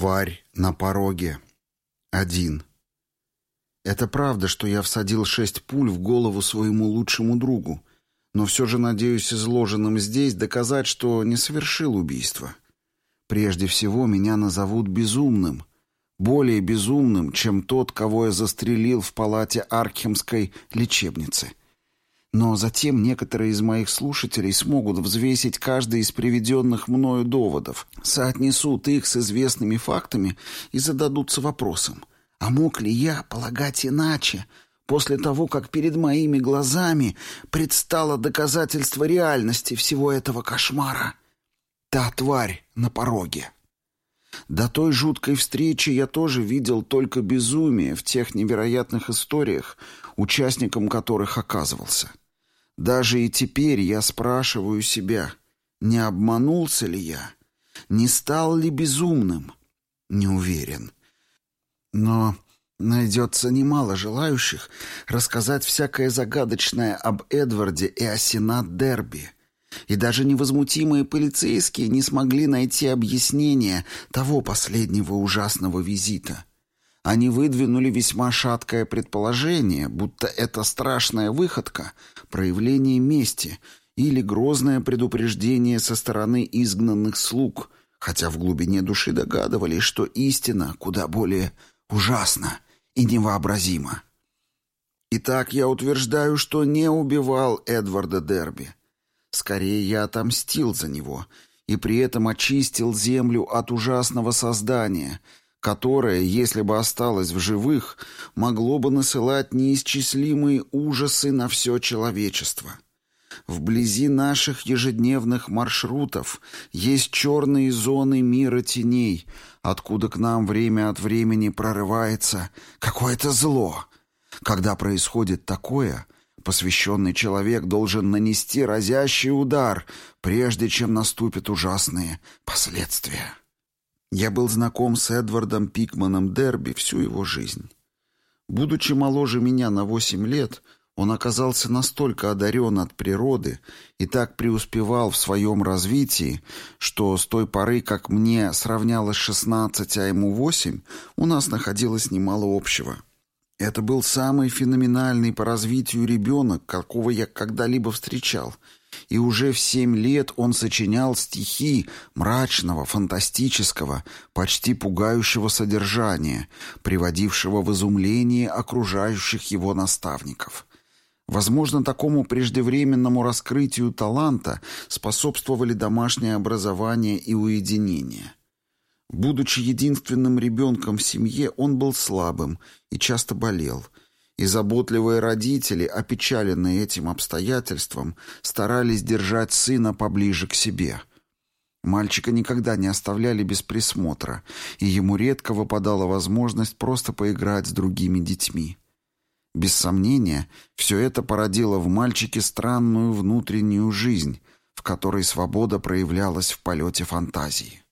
Тварь на пороге. Один. Это правда, что я всадил шесть пуль в голову своему лучшему другу, но все же надеюсь изложенным здесь доказать, что не совершил убийство. Прежде всего, меня назовут безумным, более безумным, чем тот, кого я застрелил в палате Аркхемской лечебницы. Но затем некоторые из моих слушателей смогут взвесить каждый из приведенных мною доводов, соотнесут их с известными фактами и зададутся вопросом, а мог ли я полагать иначе, после того, как перед моими глазами предстало доказательство реальности всего этого кошмара? Та тварь на пороге. До той жуткой встречи я тоже видел только безумие в тех невероятных историях, участником которых оказывался. Даже и теперь я спрашиваю себя, не обманулся ли я, не стал ли безумным? Не уверен. Но найдется немало желающих рассказать всякое загадочное об Эдварде и о Сенат Дерби. И даже невозмутимые полицейские не смогли найти объяснение того последнего ужасного визита — они выдвинули весьма шаткое предположение, будто это страшная выходка, проявление мести или грозное предупреждение со стороны изгнанных слуг, хотя в глубине души догадывались, что истина куда более ужасна и невообразима. Итак, я утверждаю, что не убивал Эдварда Дерби. Скорее, я отомстил за него и при этом очистил землю от ужасного создания — которое, если бы осталось в живых, могло бы насылать неисчислимые ужасы на все человечество. Вблизи наших ежедневных маршрутов есть черные зоны мира теней, откуда к нам время от времени прорывается какое-то зло. Когда происходит такое, посвященный человек должен нанести разящий удар, прежде чем наступят ужасные последствия. Я был знаком с Эдвардом Пикманом Дерби всю его жизнь. Будучи моложе меня на восемь лет, он оказался настолько одарен от природы и так преуспевал в своем развитии, что с той поры, как мне сравнялось шестнадцать, а ему восемь, у нас находилось немало общего. Это был самый феноменальный по развитию ребенок, какого я когда-либо встречал — и уже в семь лет он сочинял стихи мрачного, фантастического, почти пугающего содержания, приводившего в изумление окружающих его наставников. Возможно, такому преждевременному раскрытию таланта способствовали домашнее образование и уединение. Будучи единственным ребенком в семье, он был слабым и часто болел – и заботливые родители, опечаленные этим обстоятельством, старались держать сына поближе к себе. Мальчика никогда не оставляли без присмотра, и ему редко выпадала возможность просто поиграть с другими детьми. Без сомнения, все это породило в мальчике странную внутреннюю жизнь, в которой свобода проявлялась в полете фантазии.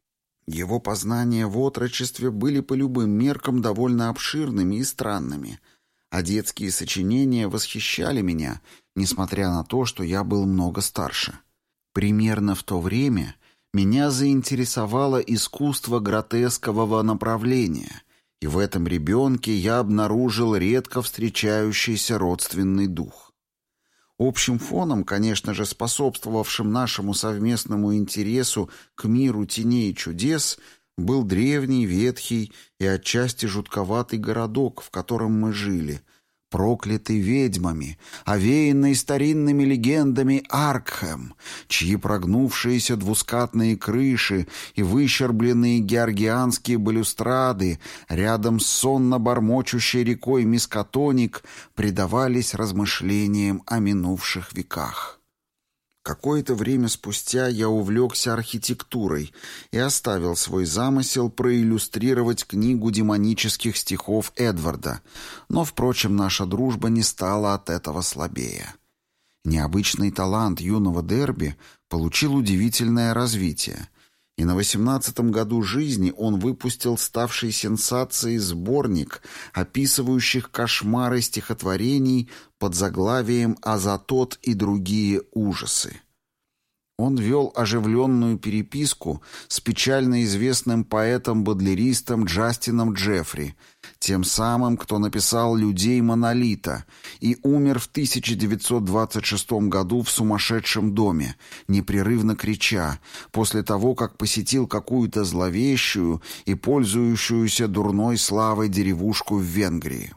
Его познания в отрочестве были по любым меркам довольно обширными и странными – а детские сочинения восхищали меня, несмотря на то, что я был много старше. Примерно в то время меня заинтересовало искусство гротескового направления, и в этом ребенке я обнаружил редко встречающийся родственный дух. Общим фоном, конечно же, способствовавшим нашему совместному интересу к миру теней и чудес – был древний, ветхий и отчасти жутковатый городок, в котором мы жили, проклятый ведьмами, овеянный старинными легендами Аркхэм, чьи прогнувшиеся двускатные крыши и выщербленные георгианские балюстрады рядом с сонно бормочущей рекой Мискотоник предавались размышлениям о минувших веках. Какое-то время спустя я увлекся архитектурой и оставил свой замысел проиллюстрировать книгу демонических стихов Эдварда, но, впрочем, наша дружба не стала от этого слабее. Необычный талант юного Дерби получил удивительное развитие, и на восемнадцатом году жизни он выпустил ставший сенсацией сборник, описывающих кошмары стихотворений под заглавием «Азатот и другие ужасы». он вел оживленную переписку с печально известным поэтом-бодлеристом Джастином Джеффри, тем самым, кто написал «Людей монолита» и умер в 1926 году в сумасшедшем доме, непрерывно крича, после того, как посетил какую-то зловещую и пользующуюся дурной славой деревушку в Венгрии.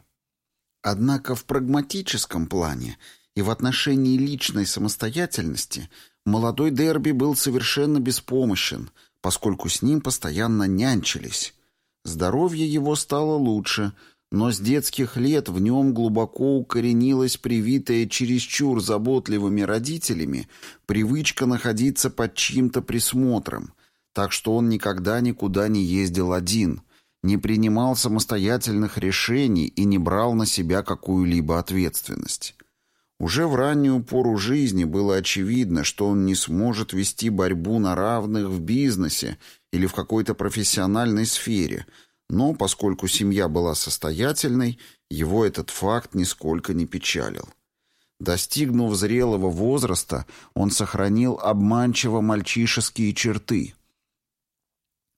Однако в прагматическом плане и в отношении личной самостоятельности – Молодой Дерби был совершенно беспомощен, поскольку с ним постоянно нянчились. Здоровье его стало лучше, но с детских лет в нем глубоко укоренилась привитая чересчур заботливыми родителями привычка находиться под чьим-то присмотром, так что он никогда никуда не ездил один, не принимал самостоятельных решений и не брал на себя какую-либо ответственность. Уже в раннюю пору жизни было очевидно, что он не сможет вести борьбу на равных в бизнесе или в какой-то профессиональной сфере, но поскольку семья была состоятельной, его этот факт нисколько не печалил. Достигнув зрелого возраста, он сохранил обманчиво мальчишеские черты –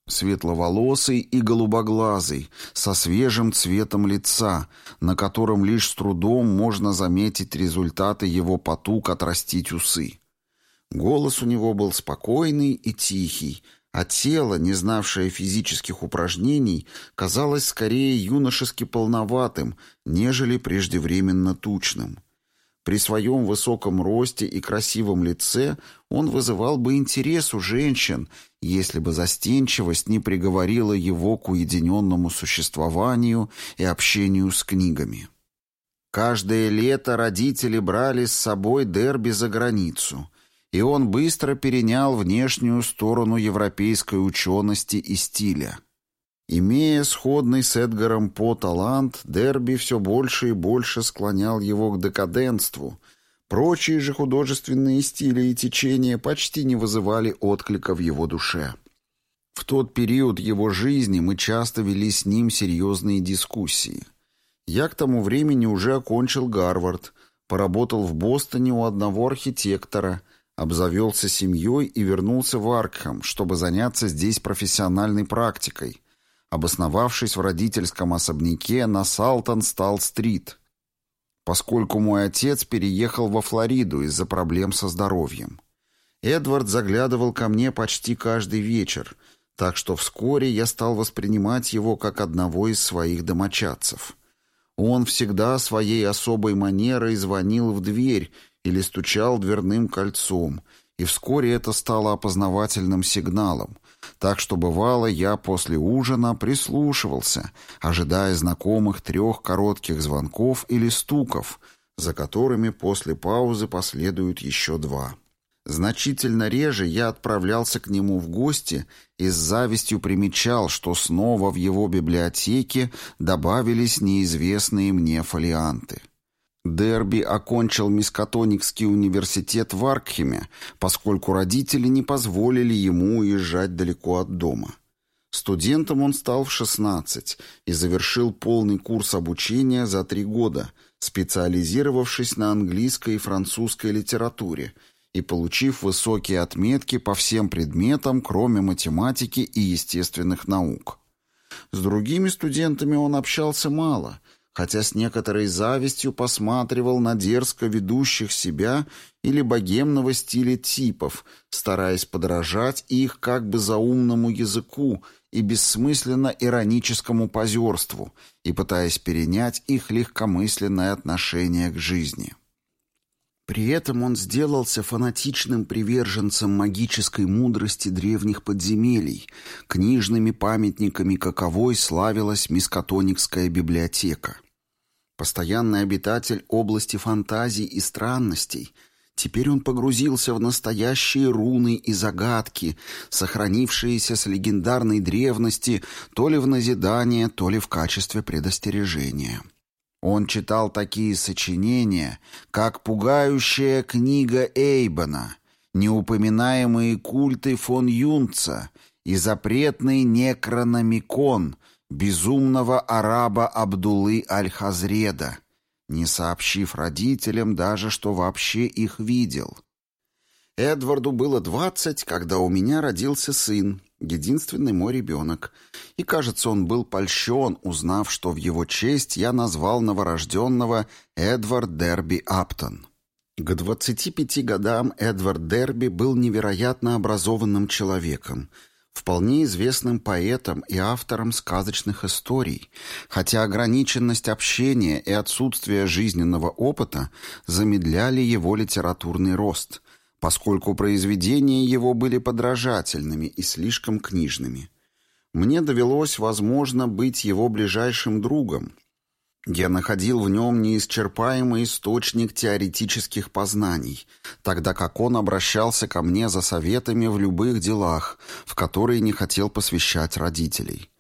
Светловолосый и голубоглазый, со свежим цветом лица, на котором лишь с трудом можно заметить результаты его потуг отрастить усы. Голос у него был спокойный и тихий, а тело, не знавшее физических упражнений, казалось скорее юношески полноватым, нежели преждевременно тучным. При своем высоком росте и красивом лице он вызывал бы интерес у женщин, если бы застенчивость не приговорила его к уединенному существованию и общению с книгами. Каждое лето родители брали с собой Дерби за границу, и он быстро перенял внешнюю сторону европейской учености и стиля. Имея сходный с Эдгаром По талант, Дерби все больше и больше склонял его к декаденству. Прочие же художественные стили и течения почти не вызывали отклика в его душе. В тот период его жизни мы часто вели с ним серьезные дискуссии. Я к тому времени уже окончил Гарвард, поработал в Бостоне у одного архитектора, обзавелся семьей и вернулся в Аркхам, чтобы заняться здесь профессиональной практикой – обосновавшись в родительском особняке на Салтон-Стал-стрит, поскольку мой отец переехал во Флориду из-за проблем со здоровьем. Эдвард заглядывал ко мне почти каждый вечер, так что вскоре я стал воспринимать его как одного из своих домочадцев. Он всегда своей особой манерой звонил в дверь или стучал дверным кольцом, и вскоре это стало опознавательным сигналом, так что бывало я после ужина прислушивался, ожидая знакомых трех коротких звонков или стуков, за которыми после паузы последуют еще два. Значительно реже я отправлялся к нему в гости и с завистью примечал, что снова в его библиотеке добавились неизвестные мне фолианты. Дерби окончил Мискатоникский университет в Аркхеме, поскольку родители не позволили ему уезжать далеко от дома. Студентом он стал в 16 и завершил полный курс обучения за три года, специализировавшись на английской и французской литературе и получив высокие отметки по всем предметам, кроме математики и естественных наук. С другими студентами он общался мало – хотя с некоторой завистью посматривал на дерзко ведущих себя или богемного стиля типов, стараясь подражать их как бы заумному языку и бессмысленно ироническому позерству, и пытаясь перенять их легкомысленное отношение к жизни. При этом он сделался фанатичным приверженцем магической мудрости древних подземелий, книжными памятниками каковой славилась Мискатоникская библиотека. Постоянный обитатель области фантазий и странностей, теперь он погрузился в настоящие руны и загадки, сохранившиеся с легендарной древности то ли в назидание, то ли в качестве предостережения. Он читал такие сочинения, как «Пугающая книга Эйбона», «Неупоминаемые культы фон Юнца» и «Запретный некрономикон», безумного араба Абдулы Аль-Хазреда, не сообщив родителям даже, что вообще их видел. Эдварду было двадцать, когда у меня родился сын, единственный мой ребенок. И, кажется, он был польщен, узнав, что в его честь я назвал новорожденного Эдвард Дерби Аптон. К 25 годам Эдвард Дерби был невероятно образованным человеком, вполне известным поэтом и автором сказочных историй, хотя ограниченность общения и отсутствие жизненного опыта замедляли его литературный рост, поскольку произведения его были подражательными и слишком книжными. Мне довелось, возможно, быть его ближайшим другом, я находил в нем неисчерпаемый источник теоретических познаний, тогда как он обращался ко мне за советами в любых делах, в которые не хотел посвящать родителей.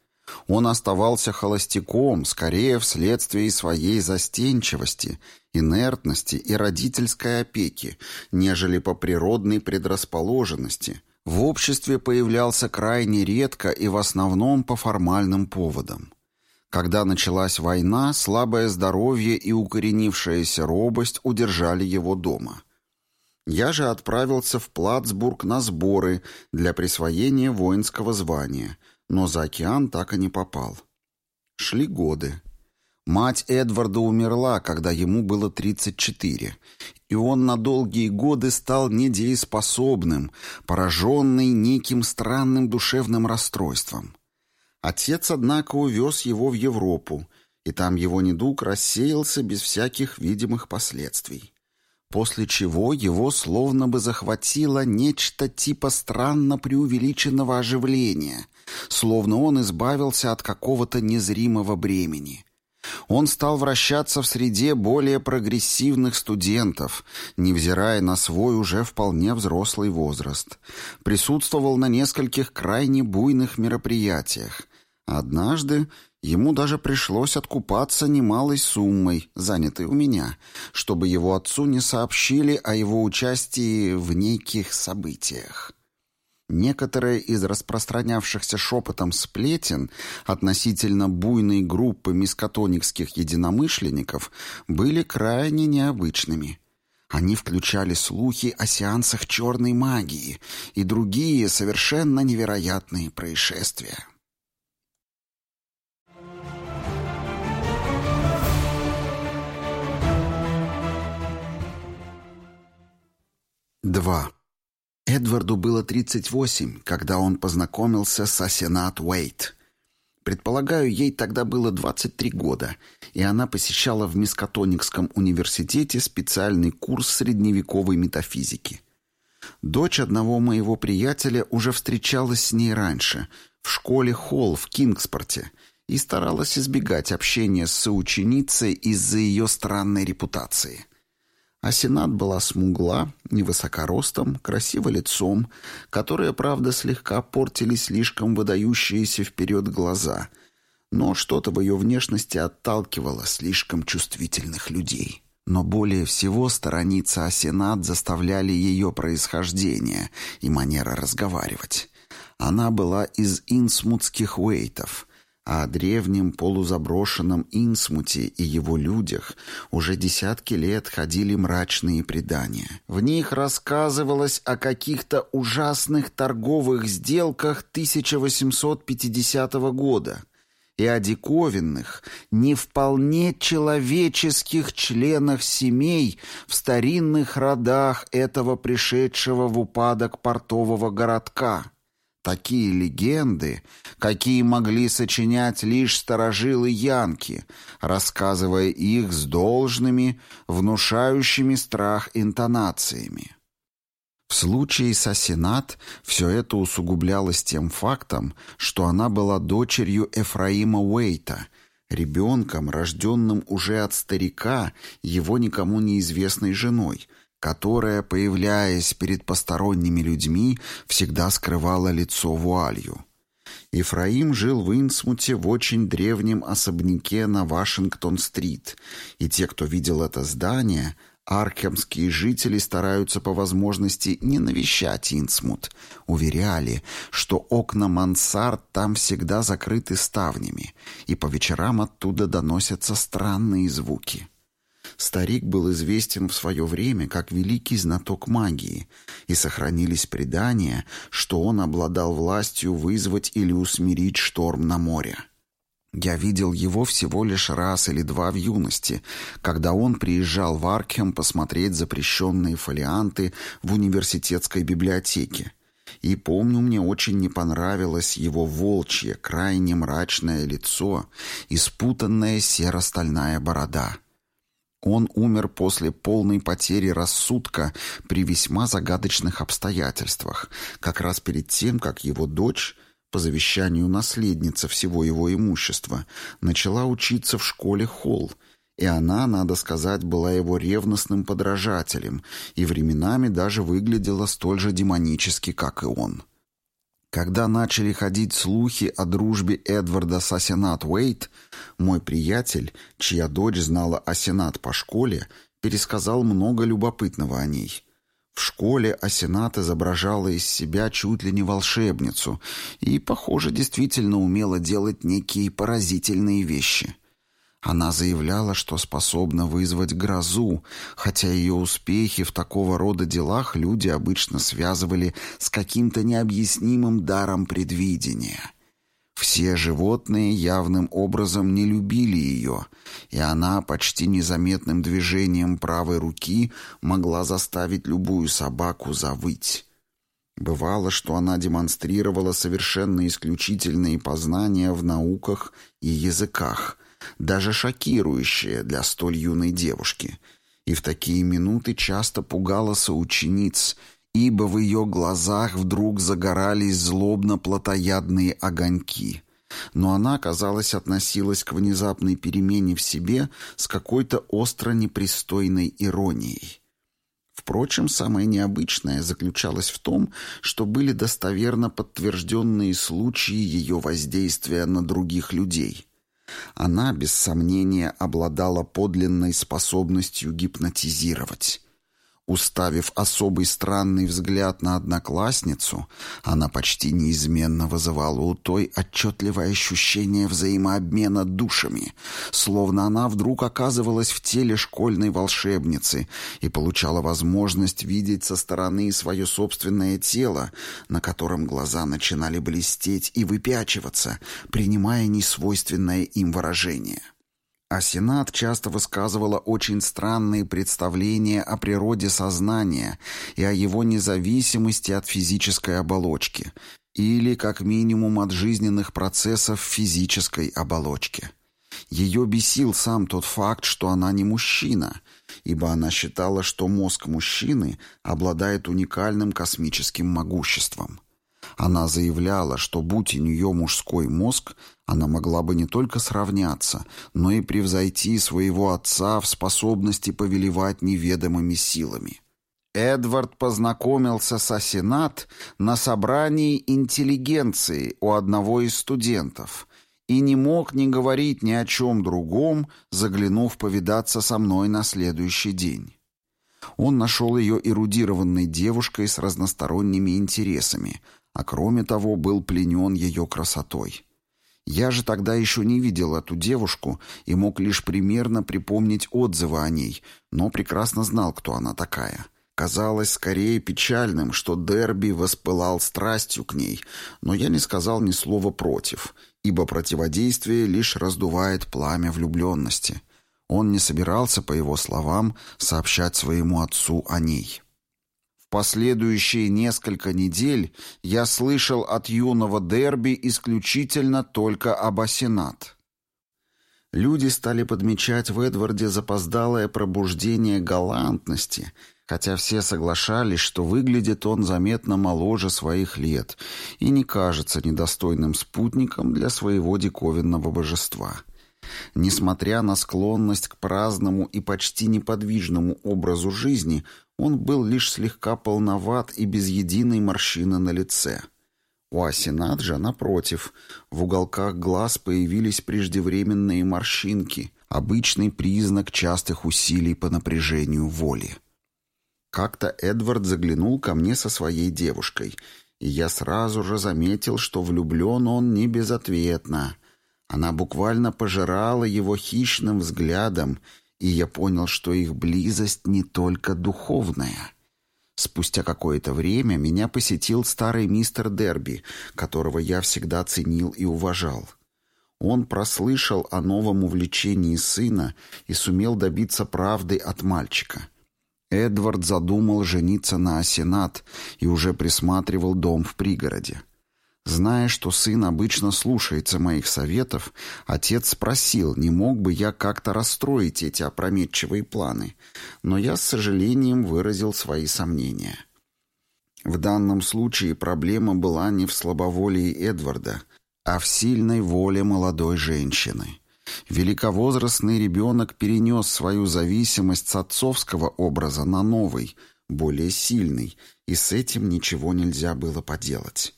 Он оставался холостяком, скорее вследствие своей застенчивости, инертности и родительской опеки, нежели по природной предрасположенности. В обществе появлялся крайне редко и в основном по формальным поводам. Когда началась война, слабое здоровье и укоренившаяся робость удержали его дома. Я же отправился в Плацбург на сборы для присвоения воинского звания, но за океан так и не попал. Шли годы. Мать Эдварда умерла, когда ему было 34, и он на долгие годы стал недееспособным, пораженный неким странным душевным расстройством. Отец, однако, увез его в Европу, и там его недуг рассеялся без всяких видимых последствий. После чего его словно бы захватило нечто типа странно преувеличенного оживления, словно он избавился от какого-то незримого бремени. Он стал вращаться в среде более прогрессивных студентов, невзирая на свой уже вполне взрослый возраст. Присутствовал на нескольких крайне буйных мероприятиях, Однажды ему даже пришлось откупаться немалой суммой, занятой у меня, чтобы его отцу не сообщили о его участии в неких событиях. Некоторые из распространявшихся шепотом сплетен относительно буйной группы мискотоникских единомышленников были крайне необычными. Они включали слухи о сеансах черной магии и другие совершенно невероятные происшествия. 2. Эдварду было 38, когда он познакомился с Асенат Уэйт. Предполагаю, ей тогда было 23 года, и она посещала в Мискатоникском университете специальный курс средневековой метафизики. Дочь одного моего приятеля уже встречалась с ней раньше, в школе Холл в Кингспорте, и старалась избегать общения с соученицей из-за ее странной репутации. А Сенат была смугла, невысокоростом, красиво лицом, которые, правда, слегка портили слишком выдающиеся вперед глаза, но что-то в ее внешности отталкивало слишком чувствительных людей. Но более всего сторониться Асенат заставляли ее происхождение и манера разговаривать. Она была из инсмутских уэйтов — а о древнем полузаброшенном Инсмуте и его людях уже десятки лет ходили мрачные предания. В них рассказывалось о каких-то ужасных торговых сделках 1850 года и о диковинных, не вполне человеческих членах семей в старинных родах этого пришедшего в упадок портового городка – Такие легенды, какие могли сочинять лишь старожилы Янки, рассказывая их с должными, внушающими страх интонациями. В случае с Асенат все это усугублялось тем фактом, что она была дочерью Эфраима Уэйта, ребенком, рожденным уже от старика, его никому неизвестной женой – которая, появляясь перед посторонними людьми, всегда скрывала лицо вуалью. Ифраим жил в Инсмуте в очень древнем особняке на Вашингтон-стрит, и те, кто видел это здание, аркемские жители стараются по возможности не навещать Инсмут, уверяли, что окна мансард там всегда закрыты ставнями, и по вечерам оттуда доносятся странные звуки. Старик был известен в свое время как великий знаток магии, и сохранились предания, что он обладал властью вызвать или усмирить шторм на море. Я видел его всего лишь раз или два в юности, когда он приезжал в Аркхем посмотреть запрещенные фолианты в университетской библиотеке. И помню, мне очень не понравилось его волчье, крайне мрачное лицо и спутанная серо-стальная борода. Он умер после полной потери рассудка при весьма загадочных обстоятельствах, как раз перед тем, как его дочь по завещанию наследница всего его имущества, начала учиться в школе Холл, и она, надо сказать, была его ревностным подражателем и временами даже выглядела столь же демонически, как и он. Когда начали ходить слухи о дружбе Эдварда с Асенат Уэйт, мой приятель, чья дочь знала Асенат по школе, пересказал много любопытного о ней. В школе Асенат изображала из себя чуть ли не волшебницу и, похоже, действительно умела делать некие поразительные вещи. Она заявляла, что способна вызвать грозу, хотя ее успехи в такого рода делах люди обычно связывали с каким-то необъяснимым даром предвидения. Все животные явным образом не любили ее, и она почти незаметным движением правой руки могла заставить любую собаку завыть. Бывало, что она демонстрировала совершенно исключительные познания в науках и языках, даже шокирующие для столь юной девушки, и в такие минуты часто пугала соучениц – ибо в ее глазах вдруг загорались злобно-плотоядные огоньки. Но она, казалось, относилась к внезапной перемене в себе с какой-то остро непристойной иронией. Впрочем, самое необычное заключалось в том, что были достоверно подтвержденные случаи ее воздействия на других людей. Она, без сомнения, обладала подлинной способностью гипнотизировать. Уставив особый странный взгляд на одноклассницу, она почти неизменно вызывала у той отчетливое ощущение взаимообмена душами, словно она вдруг оказывалась в теле школьной волшебницы и получала возможность видеть со стороны свое собственное тело, на котором глаза начинали блестеть и выпячиваться, принимая несвойственное им выражение. А Сенат часто высказывала очень странные представления о природе сознания и о его независимости от физической оболочки, или, как минимум, от жизненных процессов физической оболочки. Ее бесил сам тот факт, что она не мужчина, ибо она считала, что мозг мужчины обладает уникальным космическим могуществом. Она заявляла, что будь у нее мужской мозг, она могла бы не только сравняться, но и превзойти своего отца в способности повелевать неведомыми силами. Эдвард познакомился с Асенат на собрании интеллигенции у одного из студентов и не мог не говорить ни о чем другом, заглянув повидаться со мной на следующий день. Он нашел ее эрудированной девушкой с разносторонними интересами, а кроме того был пленен ее красотой. Я же тогда еще не видел эту девушку и мог лишь примерно припомнить отзывы о ней, но прекрасно знал, кто она такая. Казалось скорее печальным, что Дерби воспылал страстью к ней, но я не сказал ни слова против, ибо противодействие лишь раздувает пламя влюбленности. Он не собирался, по его словам, сообщать своему отцу о ней последующие несколько недель я слышал от юного Дерби исключительно только об Асенат. Люди стали подмечать в Эдварде запоздалое пробуждение галантности, хотя все соглашались, что выглядит он заметно моложе своих лет и не кажется недостойным спутником для своего диковинного божества. Несмотря на склонность к праздному и почти неподвижному образу жизни, он был лишь слегка полноват и без единой морщины на лице. У Асинаджа, напротив, в уголках глаз появились преждевременные морщинки, обычный признак частых усилий по напряжению воли. Как-то Эдвард заглянул ко мне со своей девушкой, и я сразу же заметил, что влюблен он не безответно. Она буквально пожирала его хищным взглядом и я понял, что их близость не только духовная. Спустя какое-то время меня посетил старый мистер Дерби, которого я всегда ценил и уважал. Он прослышал о новом увлечении сына и сумел добиться правды от мальчика. Эдвард задумал жениться на Асенат и уже присматривал дом в пригороде. Зная, что сын обычно слушается моих советов, отец спросил, не мог бы я как-то расстроить эти опрометчивые планы, но я с сожалением выразил свои сомнения. В данном случае проблема была не в слабоволии Эдварда, а в сильной воле молодой женщины. Великовозрастный ребенок перенес свою зависимость с отцовского образа на новый, более сильный, и с этим ничего нельзя было поделать.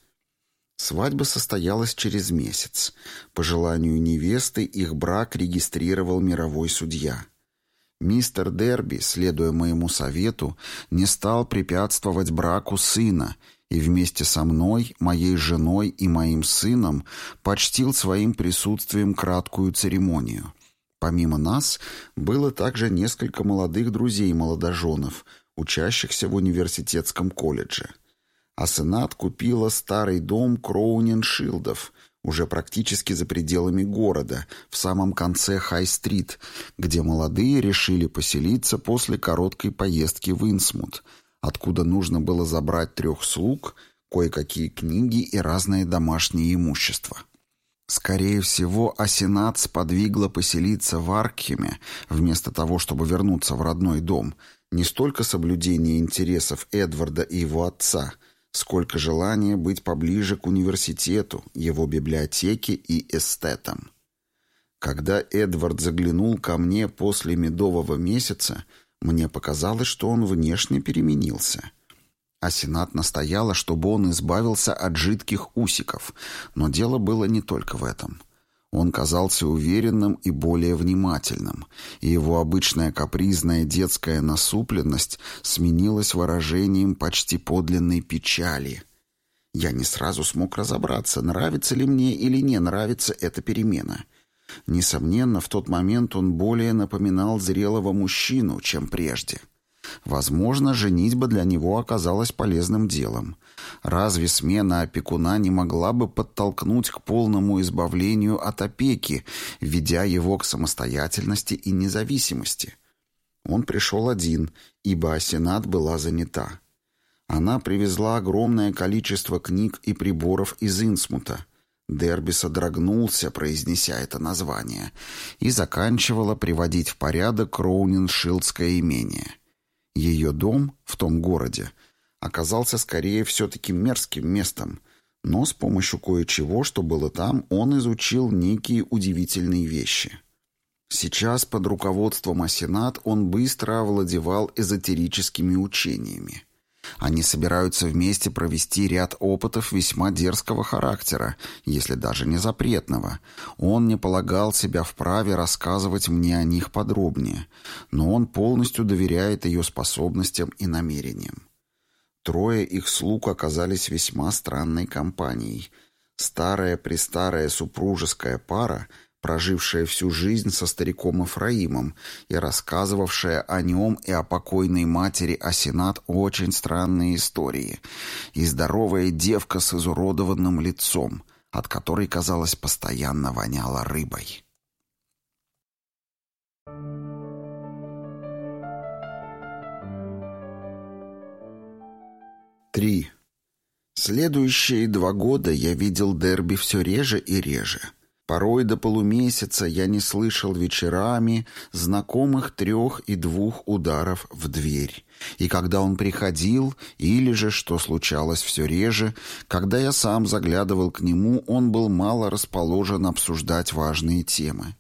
Свадьба состоялась через месяц. По желанию невесты их брак регистрировал мировой судья. Мистер Дерби, следуя моему совету, не стал препятствовать браку сына и вместе со мной, моей женой и моим сыном почтил своим присутствием краткую церемонию. Помимо нас было также несколько молодых друзей-молодоженов, учащихся в университетском колледже а Сенат купила старый дом Кроунин-Шилдов, уже практически за пределами города, в самом конце Хай-стрит, где молодые решили поселиться после короткой поездки в Инсмут, откуда нужно было забрать трех слуг, кое-какие книги и разное домашнее имущество. Скорее всего, Асенат сподвигла поселиться в Аркхеме, вместо того, чтобы вернуться в родной дом, не столько соблюдение интересов Эдварда и его отца – сколько желания быть поближе к университету, его библиотеке и эстетам. Когда Эдвард заглянул ко мне после медового месяца, мне показалось, что он внешне переменился. А Сенат настояла, чтобы он избавился от жидких усиков, но дело было не только в этом. Он казался уверенным и более внимательным, и его обычная капризная детская насупленность сменилась выражением почти подлинной печали. Я не сразу смог разобраться, нравится ли мне или не нравится эта перемена. Несомненно, в тот момент он более напоминал зрелого мужчину, чем прежде. Возможно, женитьба для него оказалась полезным делом. Разве смена опекуна не могла бы подтолкнуть к полному избавлению от опеки, ведя его к самостоятельности и независимости? Он пришел один, ибо Асенат была занята. Она привезла огромное количество книг и приборов из Инсмута. Дерби содрогнулся, произнеся это название, и заканчивала приводить в порядок Кроуниншилдское имение. Ее дом в том городе оказался скорее все-таки мерзким местом, но с помощью кое-чего, что было там, он изучил некие удивительные вещи. Сейчас под руководством Асенат он быстро овладевал эзотерическими учениями. Они собираются вместе провести ряд опытов весьма дерзкого характера, если даже не запретного. Он не полагал себя вправе рассказывать мне о них подробнее, но он полностью доверяет ее способностям и намерениям. Трое их слуг оказались весьма странной компанией. Старая-престарая супружеская пара, прожившая всю жизнь со стариком Ифраимом и рассказывавшая о нем и о покойной матери Асенат очень странные истории, и здоровая девка с изуродованным лицом, от которой, казалось, постоянно воняло рыбой. 3. Следующие два года я видел дерби все реже и реже. Порой до полумесяца я не слышал вечерами знакомых трех и двух ударов в дверь. И когда он приходил, или же, что случалось все реже, когда я сам заглядывал к нему, он был мало расположен обсуждать важные темы.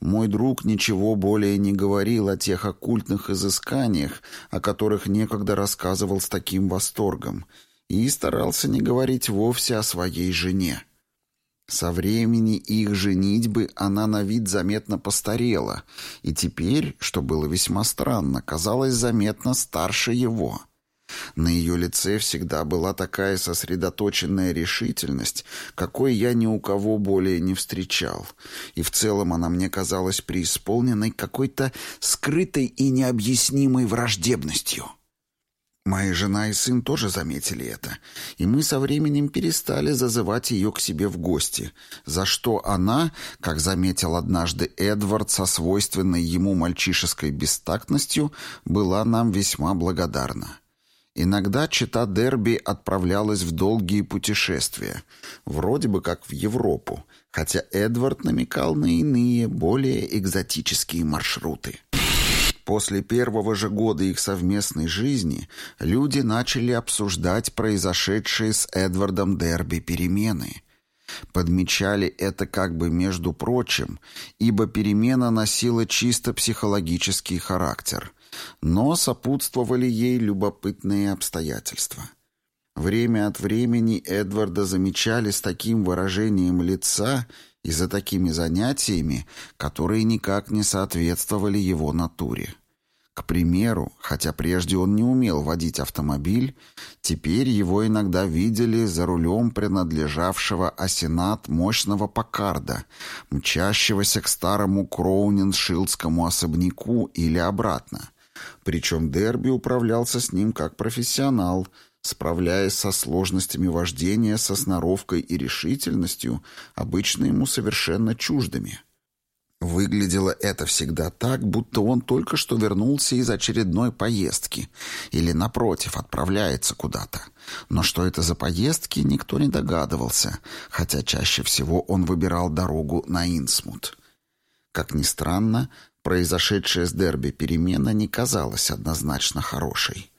Мой друг ничего более не говорил о тех оккультных изысканиях, о которых некогда рассказывал с таким восторгом, и старался не говорить вовсе о своей жене. Со времени их женитьбы она на вид заметно постарела, и теперь, что было весьма странно, казалось заметно старше его. На ее лице всегда была такая сосредоточенная решительность, какой я ни у кого более не встречал. И в целом она мне казалась преисполненной какой-то скрытой и необъяснимой враждебностью. Моя жена и сын тоже заметили это, и мы со временем перестали зазывать ее к себе в гости, за что она, как заметил однажды Эдвард со свойственной ему мальчишеской бестактностью, была нам весьма благодарна. Иногда чита Дерби отправлялась в долгие путешествия, вроде бы как в Европу, хотя Эдвард намекал на иные, более экзотические маршруты. После первого же года их совместной жизни люди начали обсуждать произошедшие с Эдвардом Дерби перемены. Подмечали это как бы между прочим, ибо перемена носила чисто психологический характер, но сопутствовали ей любопытные обстоятельства. Время от времени Эдварда замечали с таким выражением лица – и за такими занятиями, которые никак не соответствовали его натуре. К примеру, хотя прежде он не умел водить автомобиль, теперь его иногда видели за рулем принадлежавшего осенат мощного Покарда, мчащегося к старому Кроуниншилдскому особняку или обратно. Причем Дерби управлялся с ним как профессионал – справляясь со сложностями вождения со сноровкой и решительностью, обычно ему совершенно чуждыми. Выглядело это всегда так, будто он только что вернулся из очередной поездки или, напротив, отправляется куда-то. Но что это за поездки, никто не догадывался, хотя чаще всего он выбирал дорогу на Инсмут. Как ни странно, произошедшая с Дерби перемена не казалась однозначно хорошей.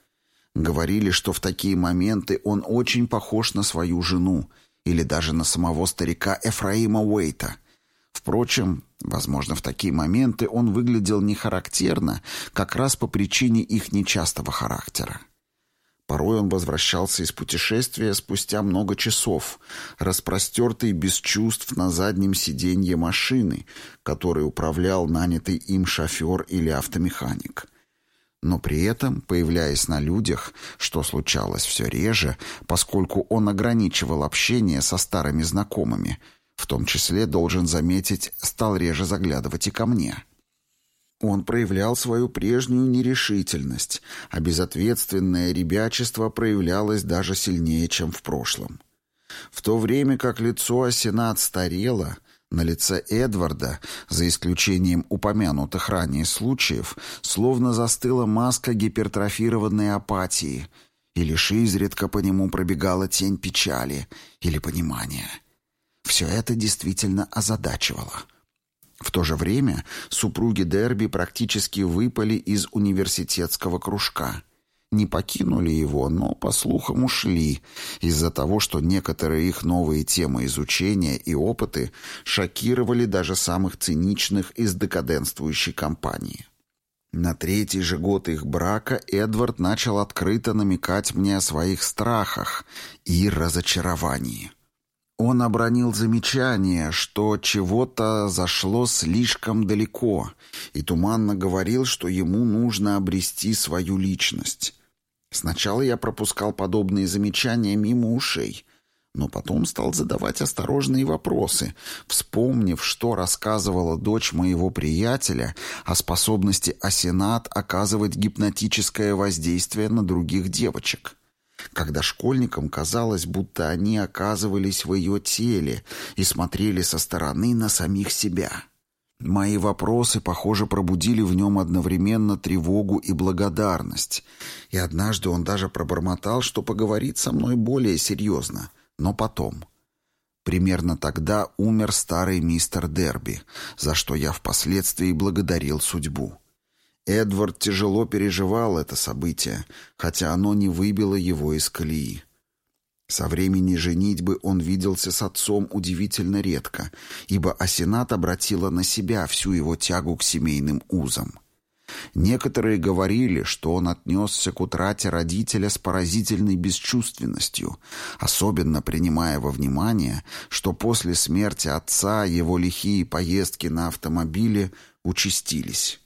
Говорили, что в такие моменты он очень похож на свою жену или даже на самого старика Эфраима Уэйта. Впрочем, возможно, в такие моменты он выглядел не характерно, как раз по причине их нечастого характера. Порой он возвращался из путешествия спустя много часов, распростертый без чувств на заднем сиденье машины, которой управлял нанятый им шофер или автомеханик но при этом, появляясь на людях, что случалось все реже, поскольку он ограничивал общение со старыми знакомыми, в том числе, должен заметить, стал реже заглядывать и ко мне. Он проявлял свою прежнюю нерешительность, а безответственное ребячество проявлялось даже сильнее, чем в прошлом. В то время как лицо Асенат старело, на лице Эдварда, за исключением упомянутых ранее случаев, словно застыла маска гипертрофированной апатии, и лишь изредка по нему пробегала тень печали или понимания. Все это действительно озадачивало. В то же время супруги Дерби практически выпали из университетского кружка – не покинули его, но, по слухам, ушли из-за того, что некоторые их новые темы изучения и опыты шокировали даже самых циничных из декаденствующей компании. На третий же год их брака Эдвард начал открыто намекать мне о своих страхах и разочаровании. Он обронил замечание, что чего-то зашло слишком далеко, и туманно говорил, что ему нужно обрести свою личность. Сначала я пропускал подобные замечания мимо ушей, но потом стал задавать осторожные вопросы, вспомнив, что рассказывала дочь моего приятеля о способности Асенат оказывать гипнотическое воздействие на других девочек. Когда школьникам казалось, будто они оказывались в ее теле и смотрели со стороны на самих себя. Мои вопросы, похоже, пробудили в нем одновременно тревогу и благодарность. И однажды он даже пробормотал, что поговорит со мной более серьезно, но потом. Примерно тогда умер старый мистер Дерби, за что я впоследствии благодарил судьбу. Эдвард тяжело переживал это событие, хотя оно не выбило его из колеи. Со времени женитьбы он виделся с отцом удивительно редко, ибо Асенат обратила на себя всю его тягу к семейным узам. Некоторые говорили, что он отнесся к утрате родителя с поразительной бесчувственностью, особенно принимая во внимание, что после смерти отца его лихие поездки на автомобиле участились.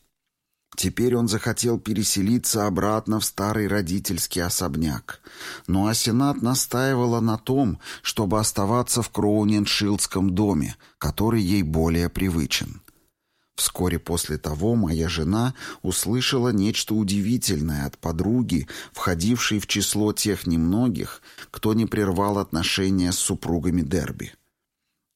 Теперь он захотел переселиться обратно в старый родительский особняк. Но Асенат настаивала на том, чтобы оставаться в Кроуненшилдском доме, который ей более привычен. Вскоре после того моя жена услышала нечто удивительное от подруги, входившей в число тех немногих, кто не прервал отношения с супругами Дерби.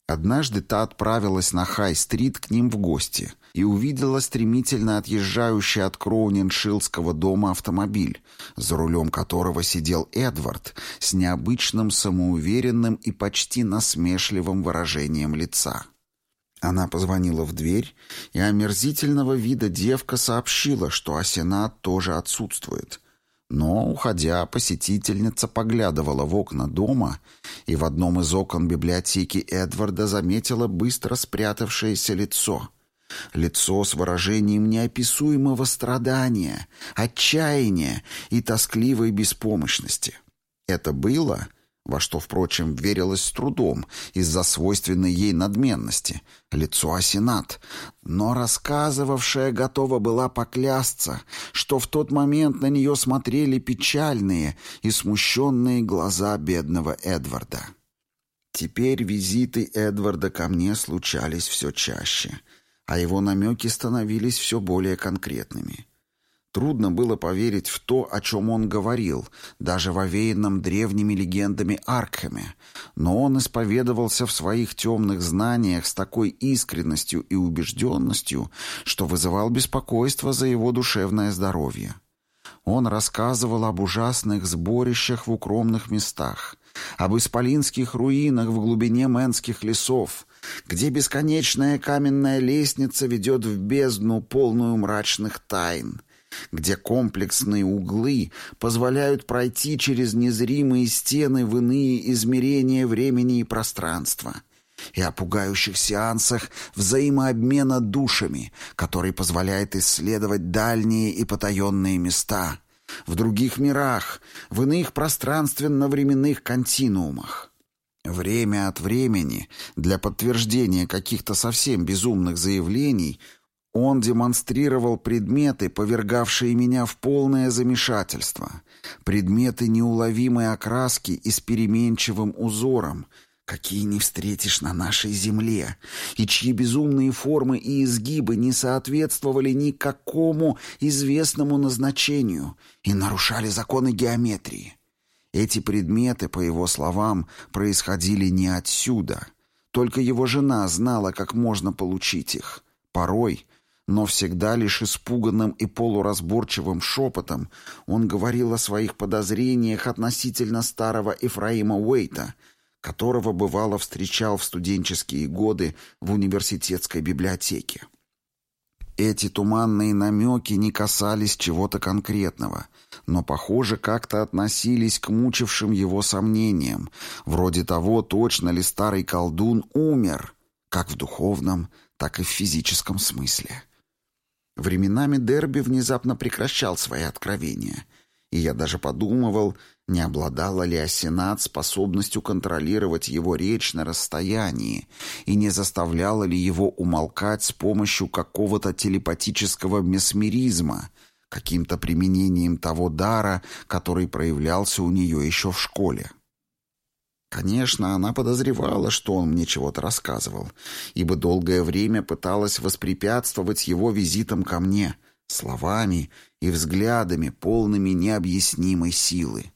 Однажды та отправилась на Хай-стрит к ним в гости и увидела стремительно отъезжающий от Кроуненшилдского дома автомобиль, за рулем которого сидел Эдвард с необычным самоуверенным и почти насмешливым выражением лица. Она позвонила в дверь, и омерзительного вида девка сообщила, что Асенат тоже отсутствует. Но, уходя, посетительница поглядывала в окна дома и в одном из окон библиотеки Эдварда заметила быстро спрятавшееся лицо. Лицо с выражением неописуемого страдания, отчаяния и тоскливой беспомощности. Это было во что, впрочем, верилось с трудом из-за свойственной ей надменности, лицо Асенат, но рассказывавшая готова была поклясться, что в тот момент на нее смотрели печальные и смущенные глаза бедного Эдварда. Теперь визиты Эдварда ко мне случались все чаще, а его намеки становились все более конкретными — Трудно было поверить в то, о чем он говорил, даже в овеянном древними легендами Аркхеме, но он исповедовался в своих темных знаниях с такой искренностью и убежденностью, что вызывал беспокойство за его душевное здоровье. Он рассказывал об ужасных сборищах в укромных местах, об исполинских руинах в глубине мэнских лесов, где бесконечная каменная лестница ведет в бездну, полную мрачных тайн — где комплексные углы позволяют пройти через незримые стены в иные измерения времени и пространства, и о пугающих сеансах взаимообмена душами, который позволяет исследовать дальние и потаенные места, в других мирах, в иных пространственно-временных континуумах. Время от времени, для подтверждения каких-то совсем безумных заявлений, он демонстрировал предметы, повергавшие меня в полное замешательство. Предметы неуловимой окраски и с переменчивым узором, какие не встретишь на нашей земле, и чьи безумные формы и изгибы не соответствовали никакому известному назначению и нарушали законы геометрии. Эти предметы, по его словам, происходили не отсюда. Только его жена знала, как можно получить их. Порой но всегда лишь испуганным и полуразборчивым шепотом он говорил о своих подозрениях относительно старого Ефраима Уэйта, которого бывало встречал в студенческие годы в университетской библиотеке. Эти туманные намеки не касались чего-то конкретного, но, похоже, как-то относились к мучившим его сомнениям, вроде того, точно ли старый колдун умер, как в духовном, так и в физическом смысле. Временами Дерби внезапно прекращал свои откровения, и я даже подумывал, не обладала ли Асенат способностью контролировать его речь на расстоянии и не заставляла ли его умолкать с помощью какого-то телепатического месмеризма, каким-то применением того дара, который проявлялся у нее еще в школе. Конечно, она подозревала, что он мне чего-то рассказывал, ибо долгое время пыталась воспрепятствовать его визитам ко мне словами и взглядами, полными необъяснимой силы.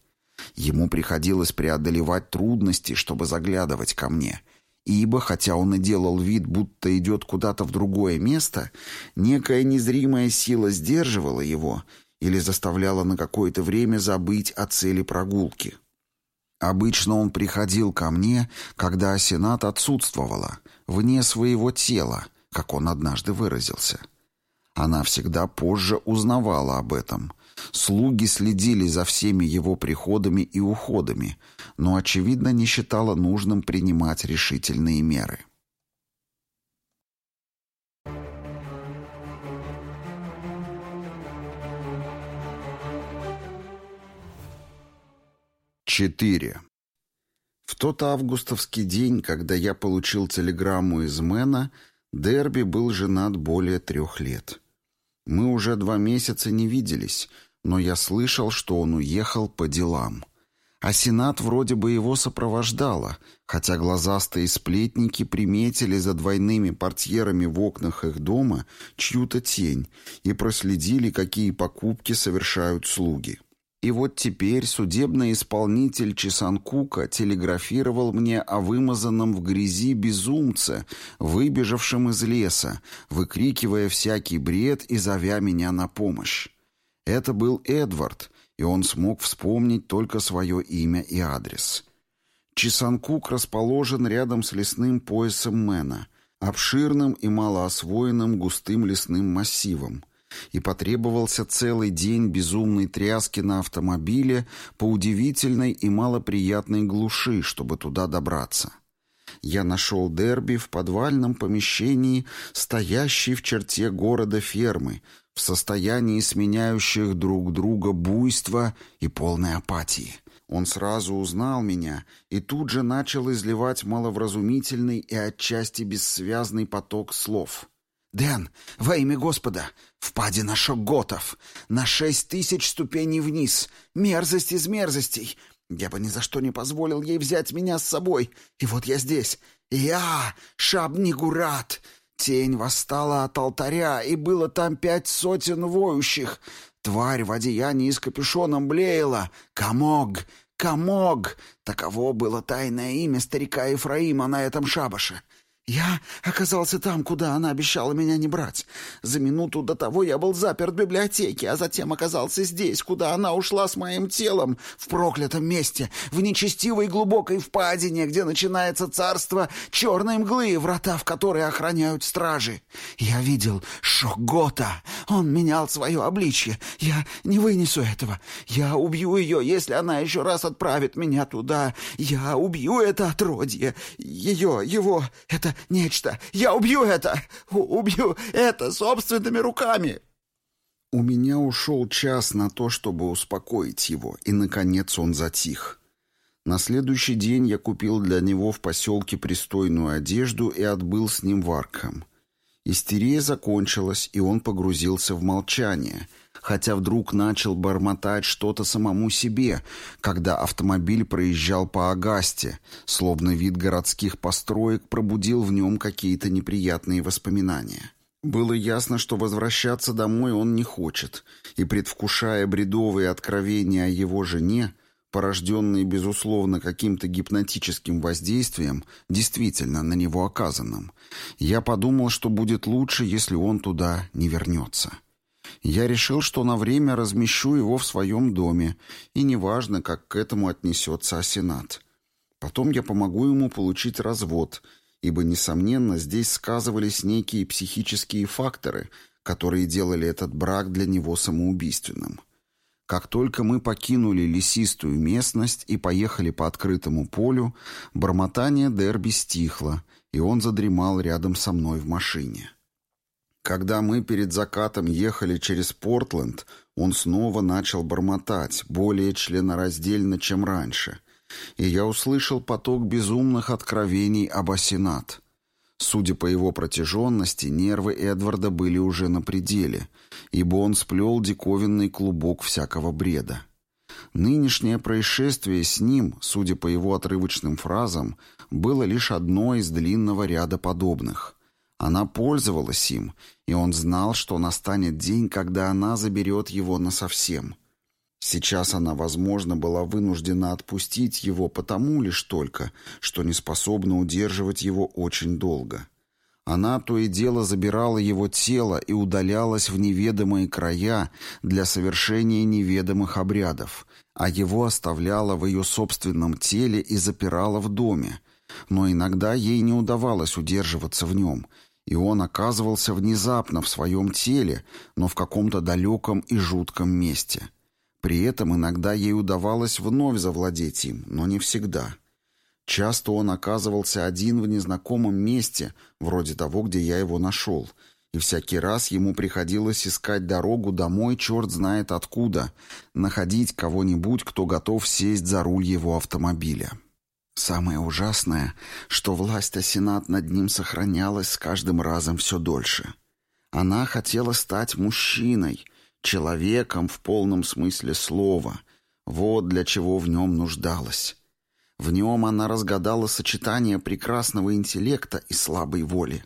Ему приходилось преодолевать трудности, чтобы заглядывать ко мне, ибо, хотя он и делал вид, будто идет куда-то в другое место, некая незримая сила сдерживала его или заставляла на какое-то время забыть о цели прогулки. Обычно он приходил ко мне, когда Сенат отсутствовала, вне своего тела, как он однажды выразился. Она всегда позже узнавала об этом. Слуги следили за всеми его приходами и уходами, но, очевидно, не считала нужным принимать решительные меры. 4. В тот августовский день, когда я получил телеграмму из Мэна, Дерби был женат более трех лет. Мы уже два месяца не виделись, но я слышал, что он уехал по делам. А Сенат вроде бы его сопровождала, хотя глазастые сплетники приметили за двойными портьерами в окнах их дома чью-то тень и проследили, какие покупки совершают слуги. И вот теперь судебный исполнитель Чесанкука телеграфировал мне о вымазанном в грязи безумце, выбежавшем из леса, выкрикивая всякий бред и зовя меня на помощь. Это был Эдвард, и он смог вспомнить только свое имя и адрес. Чесанкук расположен рядом с лесным поясом Мэна, обширным и малоосвоенным густым лесным массивом, и потребовался целый день безумной тряски на автомобиле по удивительной и малоприятной глуши, чтобы туда добраться. Я нашел Дерби в подвальном помещении, стоящей в черте города фермы, в состоянии сменяющих друг друга буйства и полной апатии. Он сразу узнал меня и тут же начал изливать маловразумительный и отчасти бессвязный поток слов. «Дэн, во имя Господа, впадина Шоготов, на шесть тысяч ступеней вниз, мерзость из мерзостей. Я бы ни за что не позволил ей взять меня с собой, и вот я здесь. Я, Шабнигурат, Тень восстала от алтаря, и было там пять сотен воющих. Тварь в одеянии с капюшоном блеяла. Камог! Камог! Таково было тайное имя старика Ефраима на этом шабаше. Я оказался там, куда она обещала меня не брать. За минуту до того я был заперт в библиотеке, а затем оказался здесь, куда она ушла с моим телом, в проклятом месте, в нечестивой глубокой впадине, где начинается царство черной мглы, врата в которые охраняют стражи. Я видел Шогота. Он менял свое обличье. Я не вынесу этого. Я убью ее, если она еще раз отправит меня туда. Я убью это отродье. Ее, его, это нечто. Я убью это! Убью это собственными руками!» У меня ушел час на то, чтобы успокоить его, и, наконец, он затих. На следующий день я купил для него в поселке пристойную одежду и отбыл с ним в Аркхам. Истерия закончилась, и он погрузился в молчание — хотя вдруг начал бормотать что-то самому себе, когда автомобиль проезжал по Агасте, словно вид городских построек пробудил в нем какие-то неприятные воспоминания. Было ясно, что возвращаться домой он не хочет, и, предвкушая бредовые откровения о его жене, порожденные, безусловно, каким-то гипнотическим воздействием, действительно на него оказанным, я подумал, что будет лучше, если он туда не вернется. Я решил, что на время размещу его в своем доме, и неважно, как к этому отнесется Асенат. Потом я помогу ему получить развод, ибо, несомненно, здесь сказывались некие психические факторы, которые делали этот брак для него самоубийственным. Как только мы покинули лесистую местность и поехали по открытому полю, бормотание Дерби стихло, и он задремал рядом со мной в машине. Когда мы перед закатом ехали через Портленд, он снова начал бормотать, более членораздельно, чем раньше. И я услышал поток безумных откровений об Асенат. Судя по его протяженности, нервы Эдварда были уже на пределе, ибо он сплел диковинный клубок всякого бреда. Нынешнее происшествие с ним, судя по его отрывочным фразам, было лишь одно из длинного ряда подобных. Она пользовалась им, и он знал, что настанет день, когда она заберет его насовсем. Сейчас она, возможно, была вынуждена отпустить его потому лишь только, что не способна удерживать его очень долго. Она то и дело забирала его тело и удалялась в неведомые края для совершения неведомых обрядов, а его оставляла в ее собственном теле и запирала в доме, но иногда ей не удавалось удерживаться в нем — и он оказывался внезапно в своем теле, но в каком-то далеком и жутком месте. При этом иногда ей удавалось вновь завладеть им, но не всегда. Часто он оказывался один в незнакомом месте, вроде того, где я его нашел, и всякий раз ему приходилось искать дорогу домой черт знает откуда, находить кого-нибудь, кто готов сесть за руль его автомобиля. Самое ужасное, что власть Асенат над ним сохранялась с каждым разом все дольше. Она хотела стать мужчиной, человеком в полном смысле слова. Вот для чего в нем нуждалась. В нем она разгадала сочетание прекрасного интеллекта и слабой воли.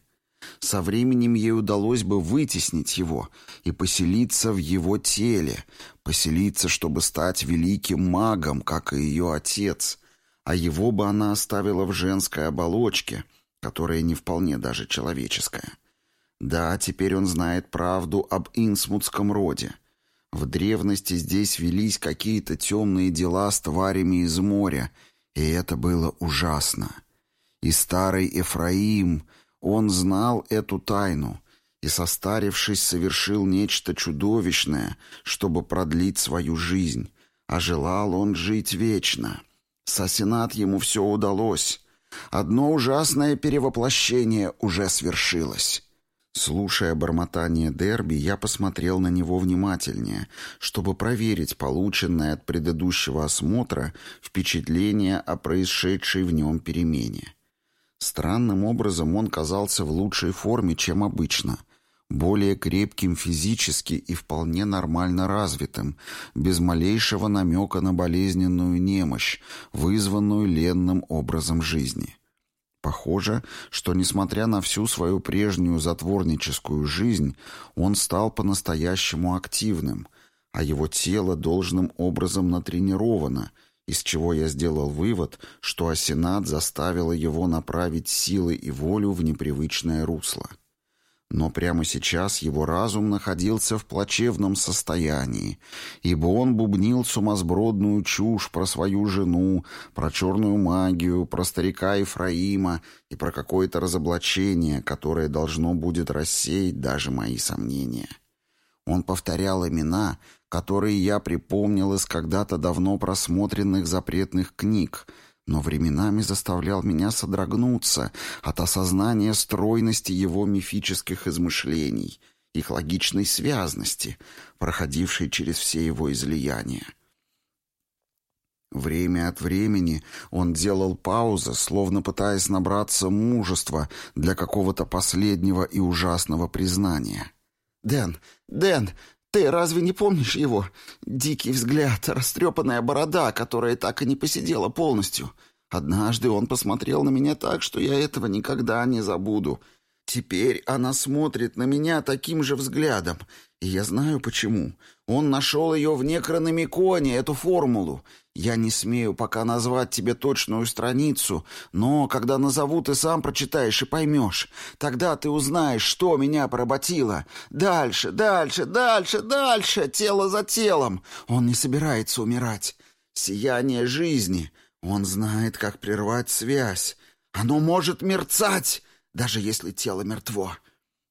Со временем ей удалось бы вытеснить его и поселиться в его теле, поселиться, чтобы стать великим магом, как и ее отец, а его бы она оставила в женской оболочке, которая не вполне даже человеческая. Да, теперь он знает правду об инсмутском роде. В древности здесь велись какие-то темные дела с тварями из моря, и это было ужасно. И старый Эфраим, он знал эту тайну и, состарившись, совершил нечто чудовищное, чтобы продлить свою жизнь, а желал он жить вечно. С Асенат ему все удалось. Одно ужасное перевоплощение уже свершилось. Слушая бормотание Дерби, я посмотрел на него внимательнее, чтобы проверить полученное от предыдущего осмотра впечатление о происшедшей в нем перемене. Странным образом он казался в лучшей форме, чем обычно, более крепким физически и вполне нормально развитым, без малейшего намека на болезненную немощь, вызванную ленным образом жизни. Похоже, что, несмотря на всю свою прежнюю затворническую жизнь, он стал по-настоящему активным, а его тело должным образом натренировано, из чего я сделал вывод, что Асенат заставила его направить силы и волю в непривычное русло. Но прямо сейчас его разум находился в плачевном состоянии, ибо он бубнил сумасбродную чушь про свою жену, про черную магию, про старика Ефраима и про какое-то разоблачение, которое должно будет рассеять даже мои сомнения. Он повторял имена, которые я припомнил из когда-то давно просмотренных запретных книг — но временами заставлял меня содрогнуться от осознания стройности его мифических измышлений, их логичной связности, проходившей через все его излияния. Время от времени он делал паузы, словно пытаясь набраться мужества для какого-то последнего и ужасного признания. «Дэн, Дэн, ты разве не помнишь его? Дикий взгляд, растрепанная борода, которая так и не посидела полностью. Однажды он посмотрел на меня так, что я этого никогда не забуду. Теперь она смотрит на меня таким же взглядом, и я знаю почему. Он нашел ее в некрономиконе, эту формулу. Я не смею пока назвать тебе точную страницу, но когда назову, ты сам прочитаешь и поймешь. Тогда ты узнаешь, что меня поработило. Дальше, дальше, дальше, дальше, тело за телом. Он не собирается умирать. Сияние жизни. Он знает, как прервать связь. Оно может мерцать, даже если тело мертво.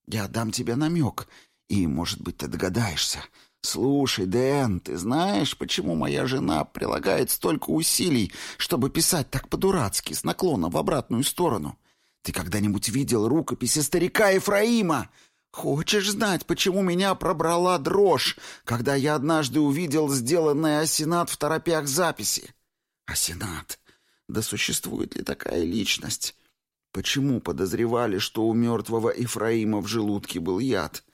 Я дам тебе намек, и, может быть, ты догадаешься. «Слушай, Дэн, ты знаешь, почему моя жена прилагает столько усилий, чтобы писать так по-дурацки, с наклоном в обратную сторону? Ты когда-нибудь видел рукописи старика Ефраима? Хочешь знать, почему меня пробрала дрожь, когда я однажды увидел сделанный осенат в торопях записи? Осенат? Да существует ли такая личность? Почему подозревали, что у мертвого Ефраима в желудке был яд?»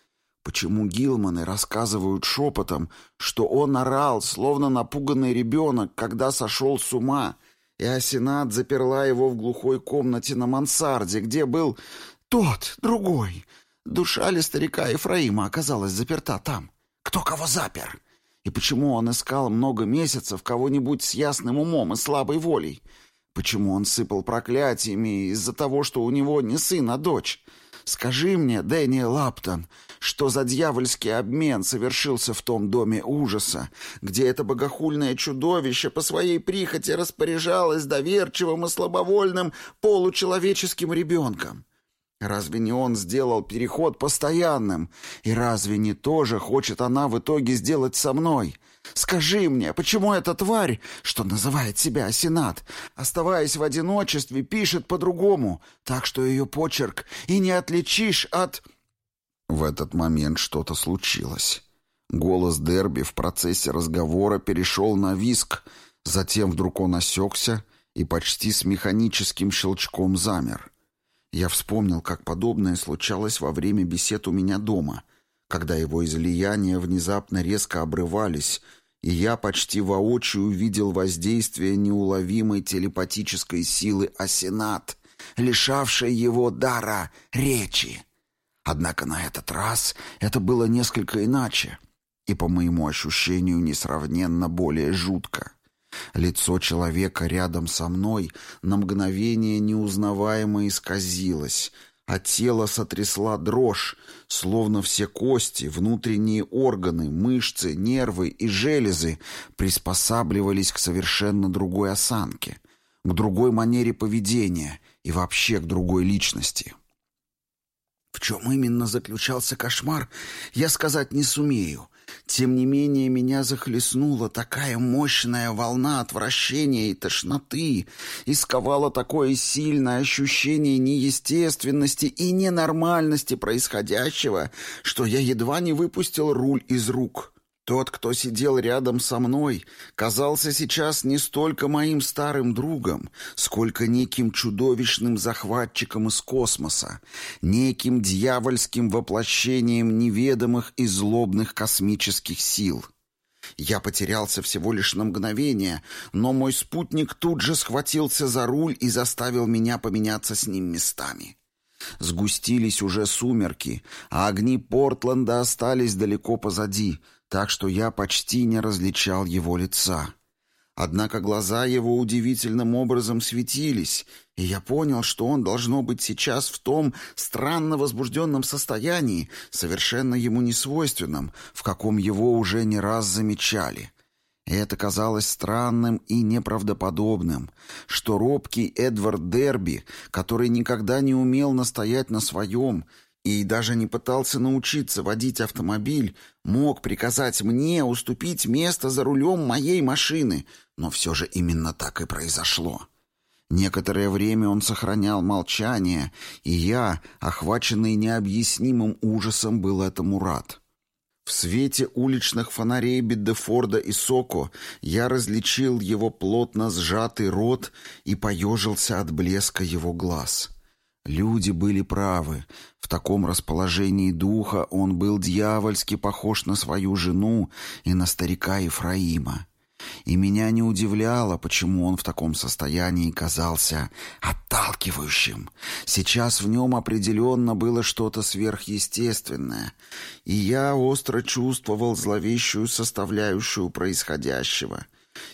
Почему Гилманы рассказывают шепотом, что он орал, словно напуганный ребенок, когда сошел с ума, и Асенат заперла его в глухой комнате на мансарде, где был тот, другой. Душа ли старика Ефраима оказалась заперта там? Кто кого запер? И почему он искал много месяцев кого-нибудь с ясным умом и слабой волей? Почему он сыпал проклятиями из-за того, что у него не сын, а дочь? Скажи мне, Дэнни Лаптон, что за дьявольский обмен совершился в том доме ужаса, где это богохульное чудовище по своей прихоти распоряжалось доверчивым и слабовольным получеловеческим ребенком? Разве не он сделал переход постоянным? И разве не тоже хочет она в итоге сделать со мной? Скажи мне, почему эта тварь, что называет себя Сенат, оставаясь в одиночестве, пишет по-другому, так что ее почерк и не отличишь от...» В этот момент что-то случилось. Голос Дерби в процессе разговора перешел на виск, затем вдруг он осекся и почти с механическим щелчком замер. Я вспомнил, как подобное случалось во время бесед у меня дома, когда его излияния внезапно резко обрывались, и я почти воочию увидел воздействие неуловимой телепатической силы Асенат, лишавшей его дара речи. Однако на этот раз это было несколько иначе и, по моему ощущению, несравненно более жутко. Лицо человека рядом со мной на мгновение неузнаваемо исказилось, а тело сотрясла дрожь, словно все кости, внутренние органы, мышцы, нервы и железы приспосабливались к совершенно другой осанке, к другой манере поведения и вообще к другой личности. В чем именно заключался кошмар, я сказать не сумею, тем не менее, меня захлестнула такая мощная волна отвращения и тошноты, и сковала такое сильное ощущение неестественности и ненормальности происходящего, что я едва не выпустил руль из рук. Тот, кто сидел рядом со мной, казался сейчас не столько моим старым другом, сколько неким чудовищным захватчиком из космоса, неким дьявольским воплощением неведомых и злобных космических сил. Я потерялся всего лишь на мгновение, но мой спутник тут же схватился за руль и заставил меня поменяться с ним местами. Сгустились уже сумерки, а огни Портленда остались далеко позади — так что я почти не различал его лица. Однако глаза его удивительным образом светились, и я понял, что он должно быть сейчас в том странно возбужденном состоянии, совершенно ему несвойственном, в каком его уже не раз замечали. И это казалось странным и неправдоподобным, что робкий Эдвард Дерби, который никогда не умел настоять на своем, и даже не пытался научиться водить автомобиль, мог приказать мне уступить место за рулем моей машины, но все же именно так и произошло. Некоторое время он сохранял молчание, и я, охваченный необъяснимым ужасом, был этому рад. В свете уличных фонарей Биддефорда и Соко я различил его плотно сжатый рот и поежился от блеска его глаз. Люди были правы. В таком расположении духа он был дьявольски похож на свою жену и на старика Ефраима. И меня не удивляло, почему он в таком состоянии казался отталкивающим. Сейчас в нем определенно было что-то сверхъестественное, и я остро чувствовал зловещую составляющую происходящего,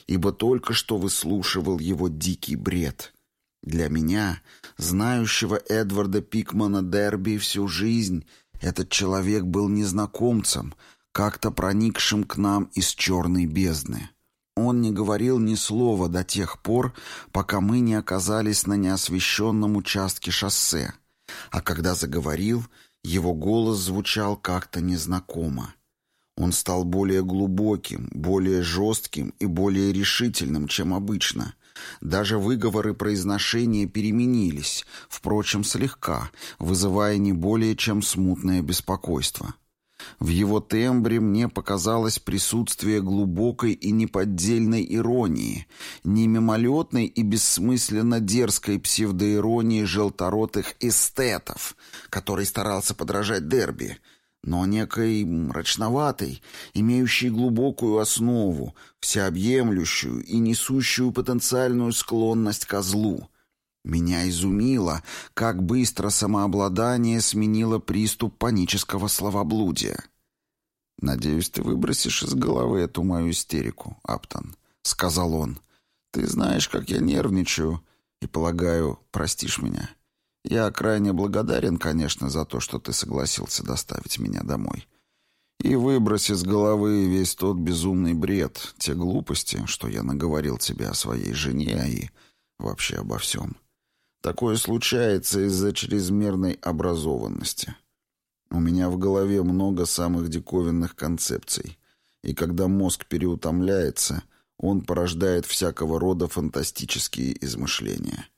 ибо только что выслушивал его дикий бред. Для меня, знающего Эдварда Пикмана Дерби всю жизнь, этот человек был незнакомцем, как-то проникшим к нам из черной бездны. Он не говорил ни слова до тех пор, пока мы не оказались на неосвещенном участке шоссе, а когда заговорил, его голос звучал как-то незнакомо. Он стал более глубоким, более жестким и более решительным, чем обычно — даже выговоры произношения переменились, впрочем, слегка, вызывая не более чем смутное беспокойство. В его тембре мне показалось присутствие глубокой и неподдельной иронии, не мимолетной и бессмысленно дерзкой псевдоиронии желторотых эстетов, который старался подражать Дерби, но некой мрачноватой, имеющей глубокую основу, всеобъемлющую и несущую потенциальную склонность ко злу. Меня изумило, как быстро самообладание сменило приступ панического словоблудия. «Надеюсь, ты выбросишь из головы эту мою истерику, Аптон», — сказал он. «Ты знаешь, как я нервничаю, и, полагаю, простишь меня». Я крайне благодарен, конечно, за то, что ты согласился доставить меня домой. И выбрось из головы весь тот безумный бред, те глупости, что я наговорил тебе о своей жене и вообще обо всем. Такое случается из-за чрезмерной образованности. У меня в голове много самых диковинных концепций, и когда мозг переутомляется, он порождает всякого рода фантастические измышления.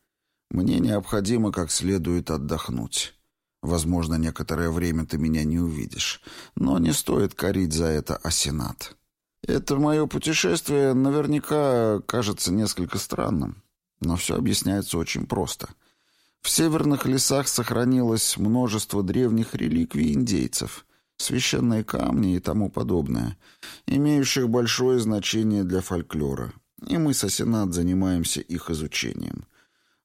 Мне необходимо как следует отдохнуть. Возможно, некоторое время ты меня не увидишь, но не стоит корить за это Асенат. Это мое путешествие наверняка кажется несколько странным, но все объясняется очень просто. В северных лесах сохранилось множество древних реликвий индейцев, священные камни и тому подобное, имеющих большое значение для фольклора, и мы с Асенат занимаемся их изучением.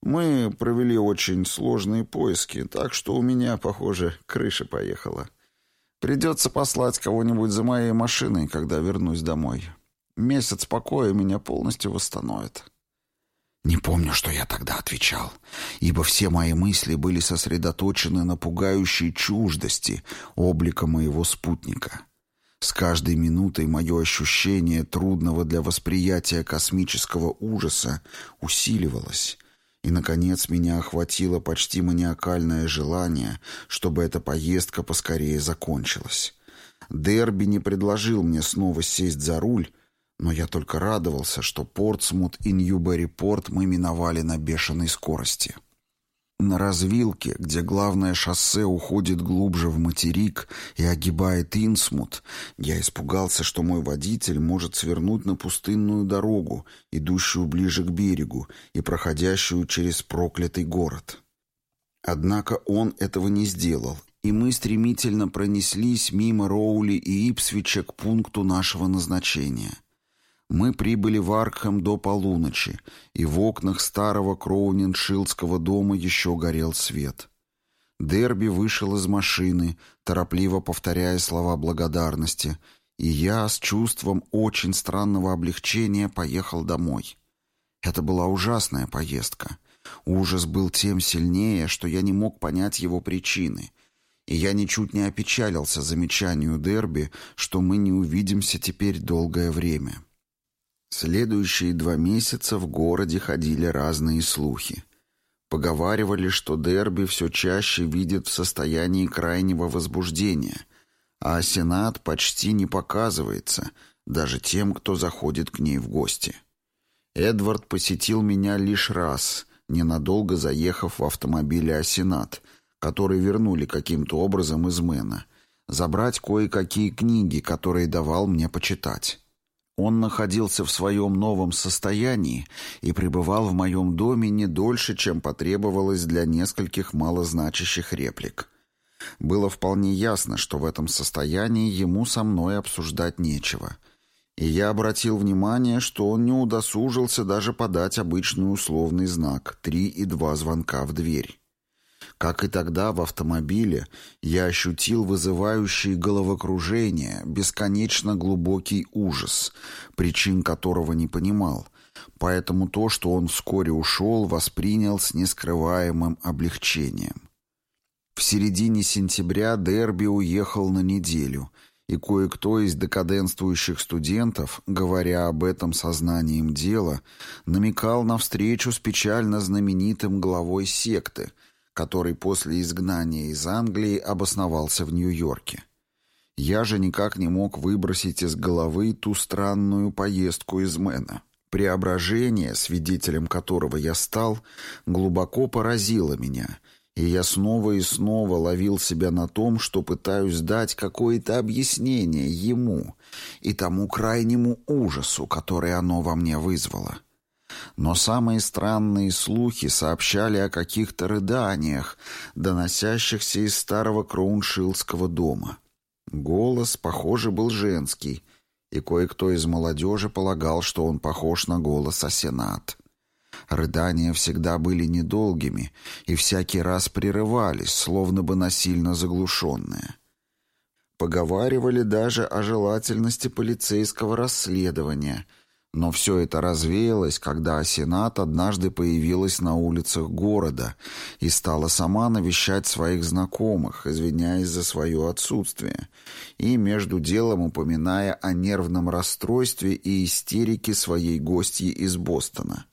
Мы провели очень сложные поиски, так что у меня, похоже, крыша поехала. Придется послать кого-нибудь за моей машиной, когда вернусь домой. Месяц покоя меня полностью восстановит. Не помню, что я тогда отвечал, ибо все мои мысли были сосредоточены на пугающей чуждости облика моего спутника. С каждой минутой мое ощущение трудного для восприятия космического ужаса усиливалось, и, наконец, меня охватило почти маниакальное желание, чтобы эта поездка поскорее закончилась. Дерби не предложил мне снова сесть за руль, но я только радовался, что Портсмут и Ньюберри-Порт мы миновали на бешеной скорости. На развилке, где главное шоссе уходит глубже в материк и огибает Инсмут, я испугался, что мой водитель может свернуть на пустынную дорогу, идущую ближе к берегу и проходящую через проклятый город. Однако он этого не сделал, и мы стремительно пронеслись мимо Роули и Ипсвича к пункту нашего назначения — мы прибыли в Аркхэм до полуночи, и в окнах старого Кроуниншилдского дома еще горел свет. Дерби вышел из машины, торопливо повторяя слова благодарности, и я с чувством очень странного облегчения поехал домой. Это была ужасная поездка. Ужас был тем сильнее, что я не мог понять его причины, и я ничуть не опечалился замечанию Дерби, что мы не увидимся теперь долгое время. Следующие два месяца в городе ходили разные слухи. Поговаривали, что Дерби все чаще видит в состоянии крайнего возбуждения, а Сенат почти не показывается даже тем, кто заходит к ней в гости. Эдвард посетил меня лишь раз, ненадолго заехав в автомобиле Асенат, который вернули каким-то образом из Мэна, забрать кое-какие книги, которые давал мне почитать. Он находился в своем новом состоянии и пребывал в моем доме не дольше, чем потребовалось для нескольких малозначащих реплик. Было вполне ясно, что в этом состоянии ему со мной обсуждать нечего. И я обратил внимание, что он не удосужился даже подать обычный условный знак «три и два звонка в дверь». Как и тогда в автомобиле, я ощутил вызывающий головокружение, бесконечно глубокий ужас, причин которого не понимал, поэтому то, что он вскоре ушел, воспринял с нескрываемым облегчением. В середине сентября Дерби уехал на неделю, и кое-кто из декаденствующих студентов, говоря об этом сознанием дела, намекал на встречу с печально знаменитым главой секты — который после изгнания из Англии обосновался в Нью-Йорке. Я же никак не мог выбросить из головы ту странную поездку из Мэна. Преображение, свидетелем которого я стал, глубоко поразило меня, и я снова и снова ловил себя на том, что пытаюсь дать какое-то объяснение ему и тому крайнему ужасу, который оно во мне вызвало. Но самые странные слухи сообщали о каких-то рыданиях, доносящихся из старого Кроуншилдского дома. Голос, похоже, был женский, и кое-кто из молодежи полагал, что он похож на голос Асенат. Рыдания всегда были недолгими и всякий раз прерывались, словно бы насильно заглушенные. Поговаривали даже о желательности полицейского расследования — но все это развеялось, когда Сенат однажды появилась на улицах города и стала сама навещать своих знакомых, извиняясь за свое отсутствие, и между делом упоминая о нервном расстройстве и истерике своей гостьи из Бостона.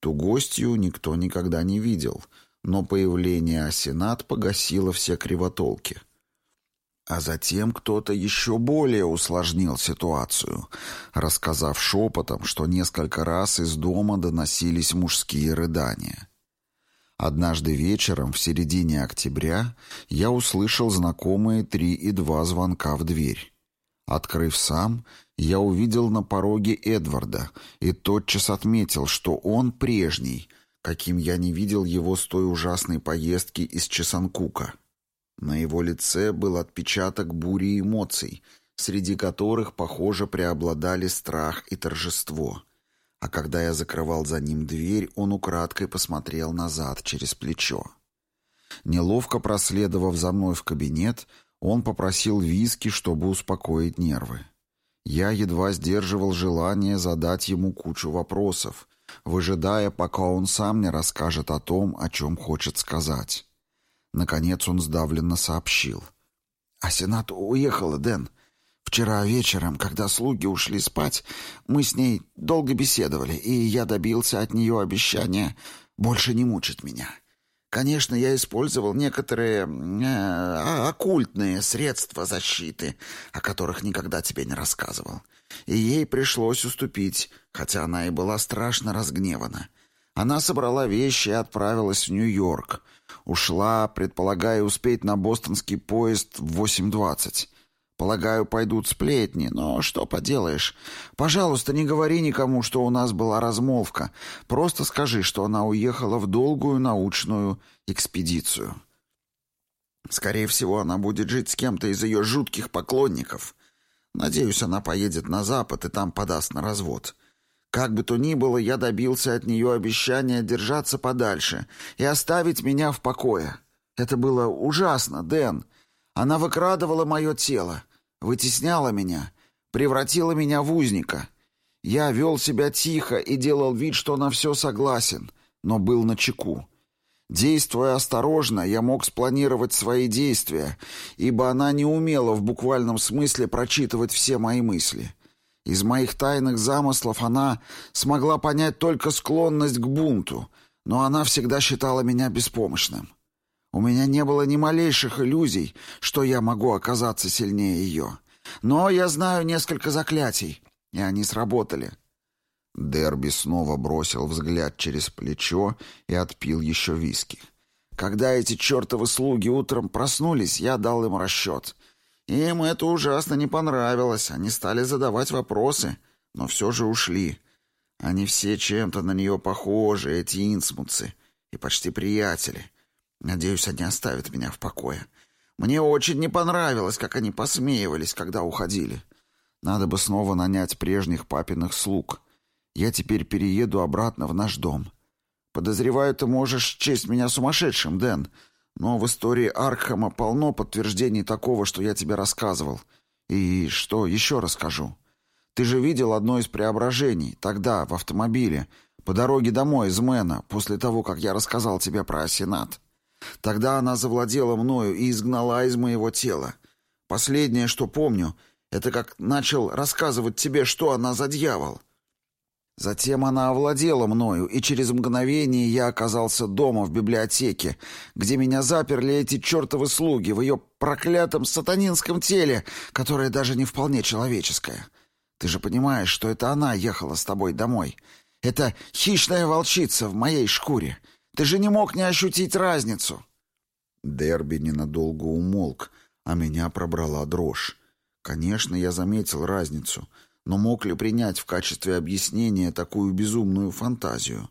Ту гостью никто никогда не видел, но появление Асенат погасило все кривотолки — а затем кто-то еще более усложнил ситуацию, рассказав шепотом, что несколько раз из дома доносились мужские рыдания. Однажды вечером, в середине октября, я услышал знакомые три и два звонка в дверь. Открыв сам, я увидел на пороге Эдварда и тотчас отметил, что он прежний, каким я не видел его с той ужасной поездки из Чесанкука. На его лице был отпечаток бури эмоций, среди которых, похоже, преобладали страх и торжество. А когда я закрывал за ним дверь, он украдкой посмотрел назад через плечо. Неловко проследовав за мной в кабинет, он попросил виски, чтобы успокоить нервы. Я едва сдерживал желание задать ему кучу вопросов, выжидая, пока он сам не расскажет о том, о чем хочет сказать. Наконец он сдавленно сообщил. «А Сенат уехала, Дэн. Вчера вечером, когда слуги ушли спать, мы с ней долго беседовали, и я добился от нее обещания больше не мучить меня. Конечно, я использовал некоторые э, оккультные средства защиты, о которых никогда тебе не рассказывал. И ей пришлось уступить, хотя она и была страшно разгневана. Она собрала вещи и отправилась в Нью-Йорк. Ушла, предполагая успеть на бостонский поезд в 8.20. Полагаю, пойдут сплетни, но что поделаешь. Пожалуйста, не говори никому, что у нас была размолвка. Просто скажи, что она уехала в долгую научную экспедицию. Скорее всего, она будет жить с кем-то из ее жутких поклонников. Надеюсь, она поедет на Запад и там подаст на развод. Как бы то ни было, я добился от нее обещания держаться подальше и оставить меня в покое. Это было ужасно, Дэн. Она выкрадывала мое тело, вытесняла меня, превратила меня в узника. Я вел себя тихо и делал вид, что на все согласен, но был на чеку. Действуя осторожно, я мог спланировать свои действия, ибо она не умела в буквальном смысле прочитывать все мои мысли. Из моих тайных замыслов она смогла понять только склонность к бунту, но она всегда считала меня беспомощным. У меня не было ни малейших иллюзий, что я могу оказаться сильнее ее. Но я знаю несколько заклятий, и они сработали. Дерби снова бросил взгляд через плечо и отпил еще виски. Когда эти чертовы слуги утром проснулись, я дал им расчет. Им это ужасно не понравилось. Они стали задавать вопросы, но все же ушли. Они все чем-то на нее похожи, эти инсмутцы, и почти приятели. Надеюсь, они оставят меня в покое. Мне очень не понравилось, как они посмеивались, когда уходили. Надо бы снова нанять прежних папиных слуг. Я теперь перееду обратно в наш дом. Подозреваю, ты можешь честь меня сумасшедшим, Дэн, но в истории Аркхема полно подтверждений такого, что я тебе рассказывал. И что еще расскажу? Ты же видел одно из преображений, тогда, в автомобиле, по дороге домой из Мэна, после того, как я рассказал тебе про Асенат. Тогда она завладела мною и изгнала из моего тела. Последнее, что помню, это как начал рассказывать тебе, что она за дьявол. Затем она овладела мною, и через мгновение я оказался дома в библиотеке, где меня заперли эти чертовы слуги в ее проклятом сатанинском теле, которое даже не вполне человеческое. Ты же понимаешь, что это она ехала с тобой домой. Это хищная волчица в моей шкуре. Ты же не мог не ощутить разницу!» Дерби ненадолго умолк, а меня пробрала дрожь. Конечно, я заметил разницу, но мог ли принять в качестве объяснения такую безумную фантазию?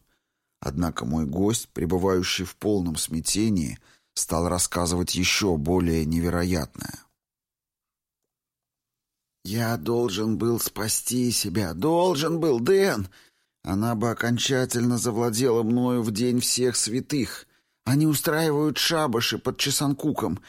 Однако мой гость, пребывающий в полном смятении, стал рассказывать еще более невероятное. «Я должен был спасти себя, должен был, Дэн! Она бы окончательно завладела мною в день всех святых. Они устраивают шабаши под Чесанкуком,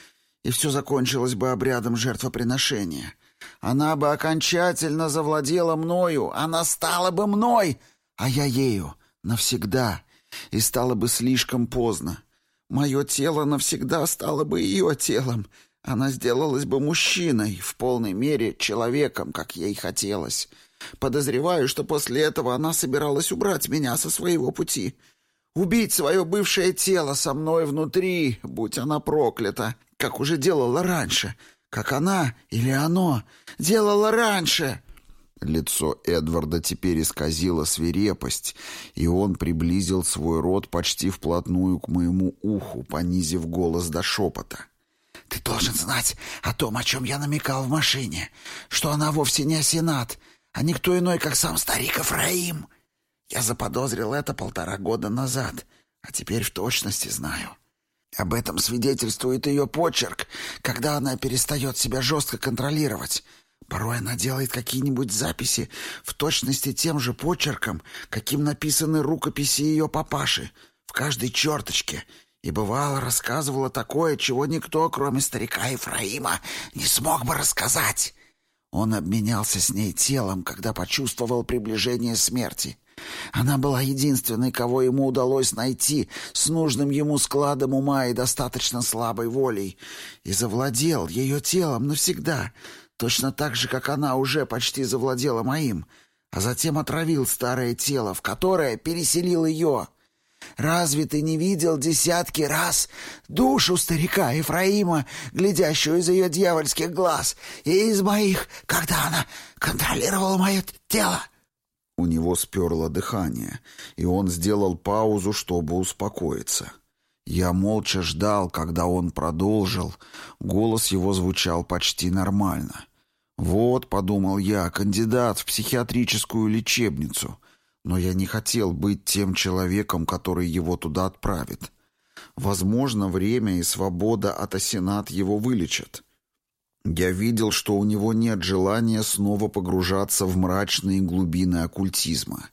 и все закончилось бы обрядом жертвоприношения. Она бы окончательно завладела мною, она стала бы мной, а я ею навсегда, и стало бы слишком поздно. Мое тело навсегда стало бы ее телом. Она сделалась бы мужчиной, в полной мере человеком, как ей хотелось. Подозреваю, что после этого она собиралась убрать меня со своего пути. Убить свое бывшее тело со мной внутри, будь она проклята, как уже делала раньше. Как она или оно делала раньше. Лицо Эдварда теперь исказило свирепость, и он приблизил свой рот почти вплотную к моему уху, понизив голос до шепота. «Ты должен знать о том, о чем я намекал в машине, что она вовсе не Асенат, а никто иной, как сам старик Ефраим. Я заподозрил это полтора года назад, а теперь в точности знаю. Об этом свидетельствует ее почерк, когда она перестает себя жестко контролировать. Порой она делает какие-нибудь записи в точности тем же почерком, каким написаны рукописи ее папаши, в каждой черточке, и бывало рассказывала такое, чего никто, кроме старика Ефраима, не смог бы рассказать. Он обменялся с ней телом, когда почувствовал приближение смерти. Она была единственной, кого ему удалось найти. С нужным ему складом ума и достаточно слабой волей, и завладел ее телом навсегда — точно так же, как она уже почти завладела моим, а затем отравил старое тело, в которое переселил ее. Разве ты не видел десятки раз душу старика Ефраима, глядящую из ее дьявольских глаз, и из моих, когда она контролировала мое тело?» У него сперло дыхание, и он сделал паузу, чтобы успокоиться. Я молча ждал, когда он продолжил. Голос его звучал почти нормально. «Вот», — подумал я, — «кандидат в психиатрическую лечебницу». Но я не хотел быть тем человеком, который его туда отправит. Возможно, время и свобода от осенат его вылечат. Я видел, что у него нет желания снова погружаться в мрачные глубины оккультизма.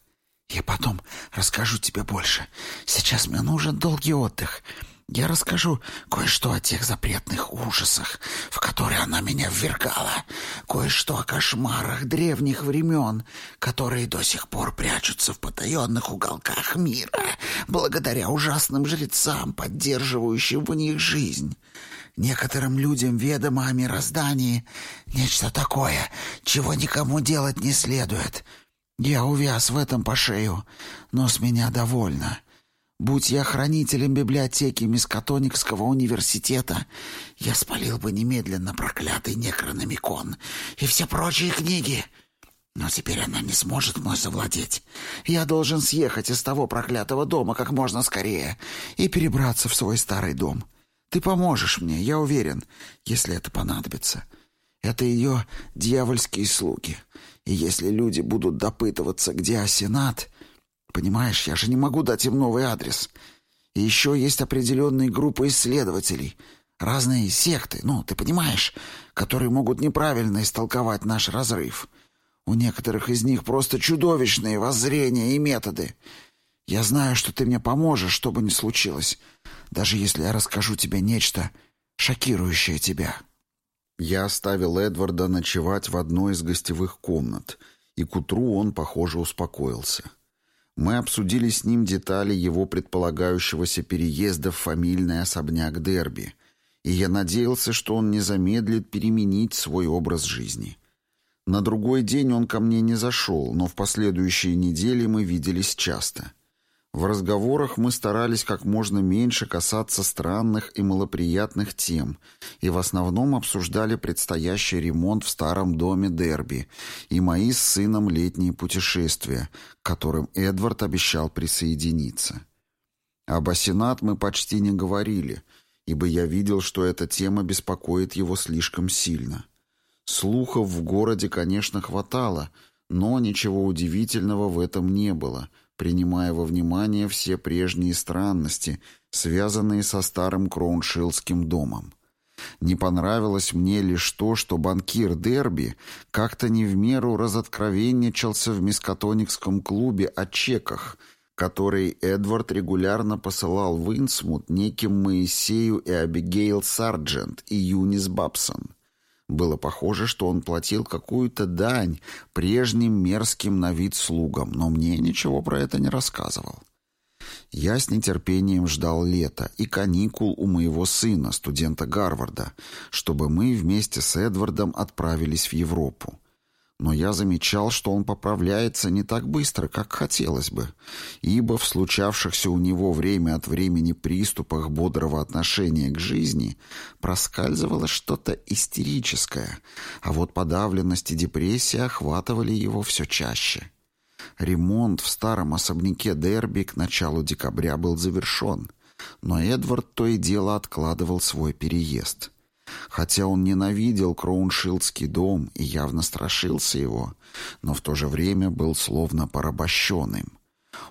«Я потом расскажу тебе больше. Сейчас мне нужен долгий отдых. Я расскажу кое-что о тех запретных ужасах, в которые она меня ввергала, кое-что о кошмарах древних времен, которые до сих пор прячутся в потаенных уголках мира, благодаря ужасным жрецам, поддерживающим в них жизнь». Некоторым людям ведомо о мироздании нечто такое, чего никому делать не следует — я увяз в этом по шею, но с меня довольно. Будь я хранителем библиотеки Мискатоникского университета, я спалил бы немедленно проклятый некрономикон и все прочие книги. Но теперь она не сможет мной завладеть. Я должен съехать из того проклятого дома как можно скорее и перебраться в свой старый дом. Ты поможешь мне, я уверен, если это понадобится. Это ее дьявольские слуги. И если люди будут допытываться, где Асенат... Понимаешь, я же не могу дать им новый адрес. И еще есть определенные группы исследователей, разные секты, ну, ты понимаешь, которые могут неправильно истолковать наш разрыв. У некоторых из них просто чудовищные воззрения и методы. Я знаю, что ты мне поможешь, что бы ни случилось, даже если я расскажу тебе нечто, шокирующее тебя». Я оставил Эдварда ночевать в одной из гостевых комнат, и к утру он, похоже, успокоился. Мы обсудили с ним детали его предполагающегося переезда в фамильный особняк Дерби, и я надеялся, что он не замедлит переменить свой образ жизни. На другой день он ко мне не зашел, но в последующие недели мы виделись часто. В разговорах мы старались как можно меньше касаться странных и малоприятных тем и в основном обсуждали предстоящий ремонт в старом доме Дерби и мои с сыном летние путешествия, к которым Эдвард обещал присоединиться. Об Асенат мы почти не говорили, ибо я видел, что эта тема беспокоит его слишком сильно. Слухов в городе, конечно, хватало, но ничего удивительного в этом не было — принимая во внимание все прежние странности, связанные со старым Кроуншилдским домом. Не понравилось мне лишь то, что банкир Дерби как-то не в меру разоткровенничался в мискатоникском клубе о чеках, которые Эдвард регулярно посылал в Инсмут неким Моисею и Абигейл Сарджент и Юнис Бабсон. Было похоже, что он платил какую-то дань прежним мерзким на вид слугам, но мне ничего про это не рассказывал. Я с нетерпением ждал лета и каникул у моего сына, студента Гарварда, чтобы мы вместе с Эдвардом отправились в Европу но я замечал, что он поправляется не так быстро, как хотелось бы, ибо в случавшихся у него время от времени приступах бодрого отношения к жизни проскальзывало что-то истерическое, а вот подавленность и депрессия охватывали его все чаще. Ремонт в старом особняке Дерби к началу декабря был завершен, но Эдвард то и дело откладывал свой переезд — Хотя он ненавидел Кроуншилдский дом и явно страшился его, но в то же время был словно порабощенным.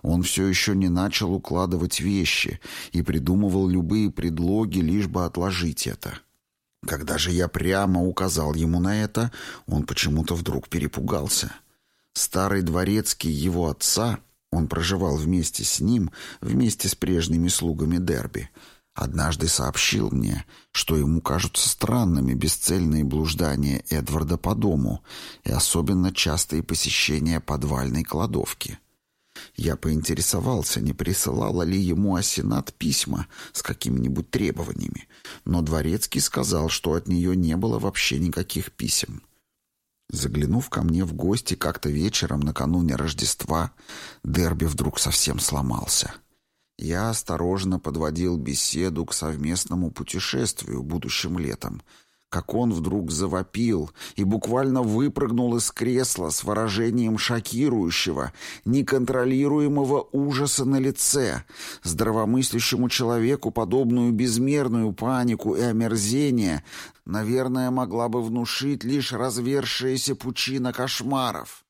Он все еще не начал укладывать вещи и придумывал любые предлоги, лишь бы отложить это. Когда же я прямо указал ему на это, он почему-то вдруг перепугался. Старый дворецкий его отца, он проживал вместе с ним, вместе с прежними слугами Дерби, однажды сообщил мне, что ему кажутся странными бесцельные блуждания Эдварда по дому и особенно частые посещения подвальной кладовки. Я поинтересовался, не присылала ли ему Асенат письма с какими-нибудь требованиями, но Дворецкий сказал, что от нее не было вообще никаких писем. Заглянув ко мне в гости как-то вечером накануне Рождества, Дерби вдруг совсем сломался. Я осторожно подводил беседу к совместному путешествию будущим летом, как он вдруг завопил и буквально выпрыгнул из кресла с выражением шокирующего, неконтролируемого ужаса на лице. Здравомыслящему человеку подобную безмерную панику и омерзение, наверное, могла бы внушить лишь развершаяся пучина кошмаров.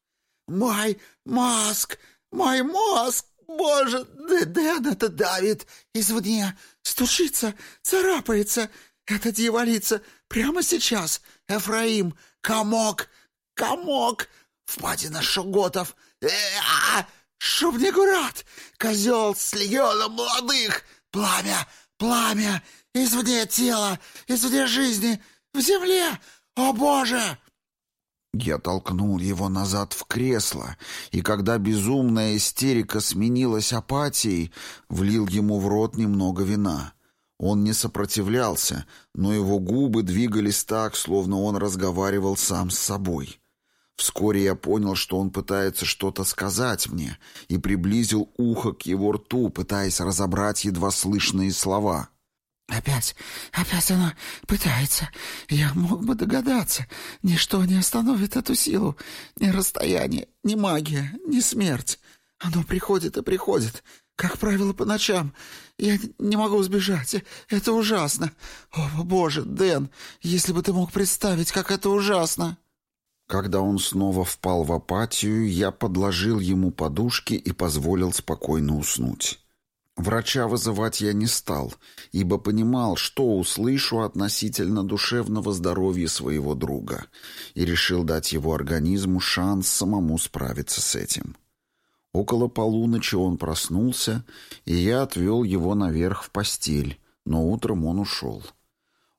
«Мой мозг! Мой мозг! Боже, Дэн это давит извне, стучится, царапается!» «Это дьяволица! Прямо сейчас! Эфраим! Комок! Комок! Впадина Шуготов! Э-а! Шубнигурат! Козел с легионом молодых! Пламя! Пламя! Извне тела! Извне жизни! В земле! О, Боже!» Я толкнул его назад в кресло, и когда безумная истерика сменилась апатией, влил ему в рот немного вина. Он не сопротивлялся, но его губы двигались так, словно он разговаривал сам с собой. Вскоре я понял, что он пытается что-то сказать мне, и приблизил ухо к его рту, пытаясь разобрать едва слышные слова. «Опять, опять она пытается. Я мог бы догадаться. Ничто не остановит эту силу. Ни расстояние, ни магия, ни смерть. Оно приходит и приходит, как правило, по ночам. Я не могу сбежать. Это ужасно. О, боже, Дэн, если бы ты мог представить, как это ужасно. Когда он снова впал в апатию, я подложил ему подушки и позволил спокойно уснуть. Врача вызывать я не стал, ибо понимал, что услышу относительно душевного здоровья своего друга, и решил дать его организму шанс самому справиться с этим. Около полуночи он проснулся, и я отвел его наверх в постель, но утром он ушел.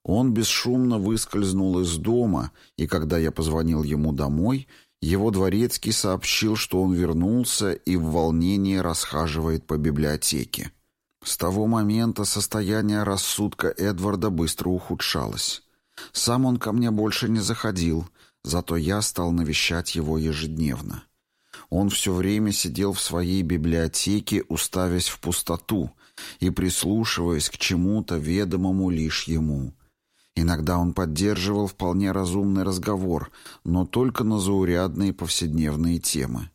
Он бесшумно выскользнул из дома, и когда я позвонил ему домой, его дворецкий сообщил, что он вернулся и в волнении расхаживает по библиотеке. С того момента состояние рассудка Эдварда быстро ухудшалось. Сам он ко мне больше не заходил, зато я стал навещать его ежедневно. Он все время сидел в своей библиотеке, уставясь в пустоту и прислушиваясь к чему-то ведомому лишь ему. Иногда он поддерживал вполне разумный разговор, но только на заурядные повседневные темы.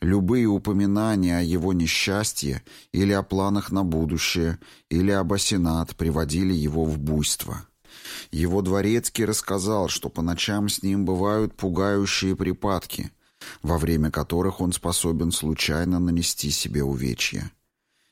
Любые упоминания о его несчастье или о планах на будущее, или об осенат приводили его в буйство. Его дворецкий рассказал, что по ночам с ним бывают пугающие припадки — во время которых он способен случайно нанести себе увечья.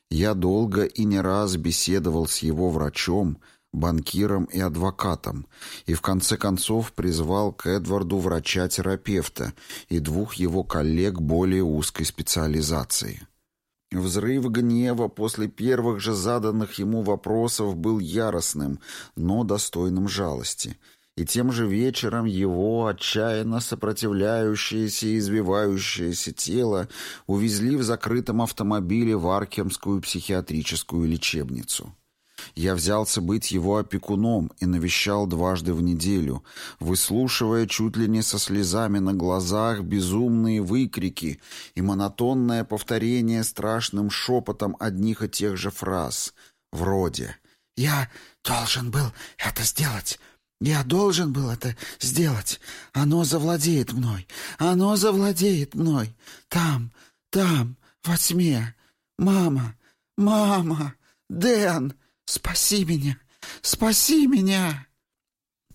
Я долго и не раз беседовал с его врачом, банкиром и адвокатом, и в конце концов призвал к Эдварду врача-терапевта и двух его коллег более узкой специализации. Взрыв гнева после первых же заданных ему вопросов был яростным, но достойным жалости — и тем же вечером его отчаянно сопротивляющееся и извивающееся тело увезли в закрытом автомобиле в Аркемскую психиатрическую лечебницу. Я взялся быть его опекуном и навещал дважды в неделю, выслушивая чуть ли не со слезами на глазах безумные выкрики и монотонное повторение страшным шепотом одних и тех же фраз, вроде «Я должен был это сделать, я должен был это сделать. Оно завладеет мной. Оно завладеет мной. Там, там, во тьме. Мама, мама, Дэн, спаси меня, спаси меня.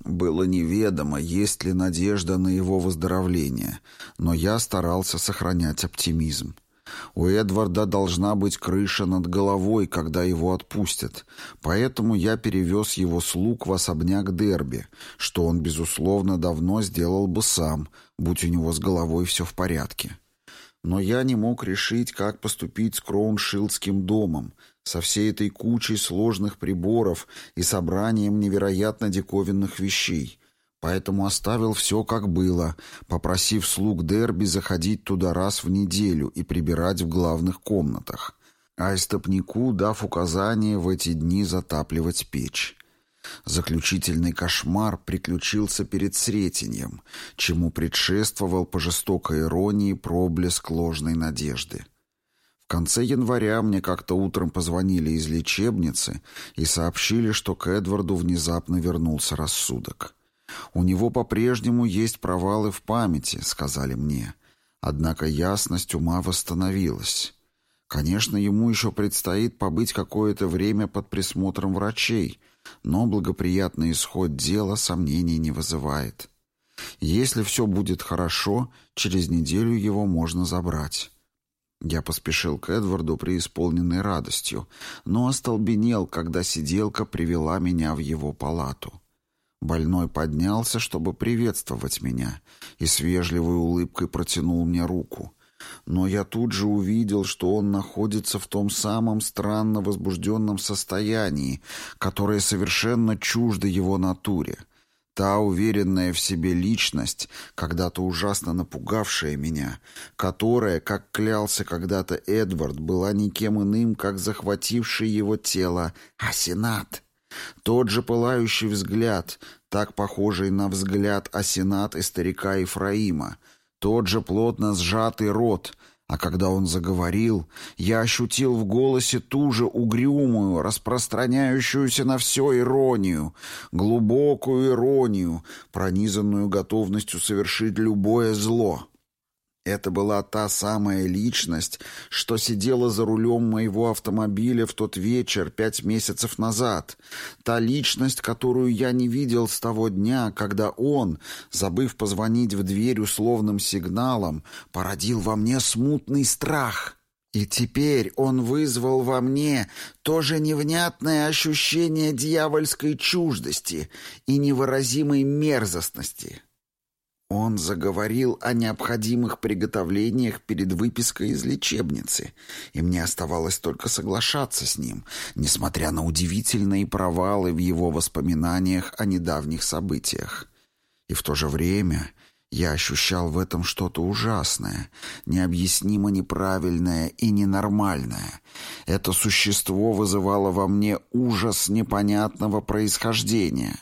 Было неведомо, есть ли надежда на его выздоровление, но я старался сохранять оптимизм. У Эдварда должна быть крыша над головой, когда его отпустят, поэтому я перевез его слуг в особняк Дерби, что он, безусловно, давно сделал бы сам, будь у него с головой все в порядке. Но я не мог решить, как поступить с Кроуншилдским домом, со всей этой кучей сложных приборов и собранием невероятно диковинных вещей, Поэтому оставил все как было, попросив слуг Дерби заходить туда раз в неделю и прибирать в главных комнатах, а истопнику дав указание в эти дни затапливать печь. Заключительный кошмар приключился перед Сретеньем, чему предшествовал по жестокой иронии проблеск ложной надежды. Конце января мне как-то утром позвонили из лечебницы и сообщили, что к Эдварду внезапно вернулся рассудок. У него по-прежнему есть провалы в памяти, сказали мне. Однако ясность ума восстановилась. Конечно, ему еще предстоит побыть какое-то время под присмотром врачей, но благоприятный исход дела сомнений не вызывает. Если все будет хорошо, через неделю его можно забрать. Я поспешил к Эдварду преисполненной радостью, но остолбенел, когда сиделка привела меня в его палату. Больной поднялся, чтобы приветствовать меня, и с вежливой улыбкой протянул мне руку. Но я тут же увидел, что он находится в том самом странно возбужденном состоянии, которое совершенно чуждо его натуре. Та уверенная в себе личность, когда-то ужасно напугавшая меня, которая, как клялся когда-то Эдвард, была никем иным, как захвативший его тело Асенат. Тот же пылающий взгляд, так похожий на взгляд Асенат и старика Ефраима, тот же плотно сжатый рот, а когда он заговорил, я ощутил в голосе ту же угрюмую, распространяющуюся на все иронию, глубокую иронию, пронизанную готовностью совершить любое зло. Это была та самая личность, что сидела за рулем моего автомобиля в тот вечер пять месяцев назад. Та личность, которую я не видел с того дня, когда он, забыв позвонить в дверь условным сигналом, породил во мне смутный страх. И теперь он вызвал во мне то же невнятное ощущение дьявольской чуждости и невыразимой мерзостности. Он заговорил о необходимых приготовлениях перед выпиской из лечебницы, и мне оставалось только соглашаться с ним, несмотря на удивительные провалы в его воспоминаниях о недавних событиях. И в то же время я ощущал в этом что-то ужасное, необъяснимо неправильное и ненормальное. Это существо вызывало во мне ужас непонятного происхождения».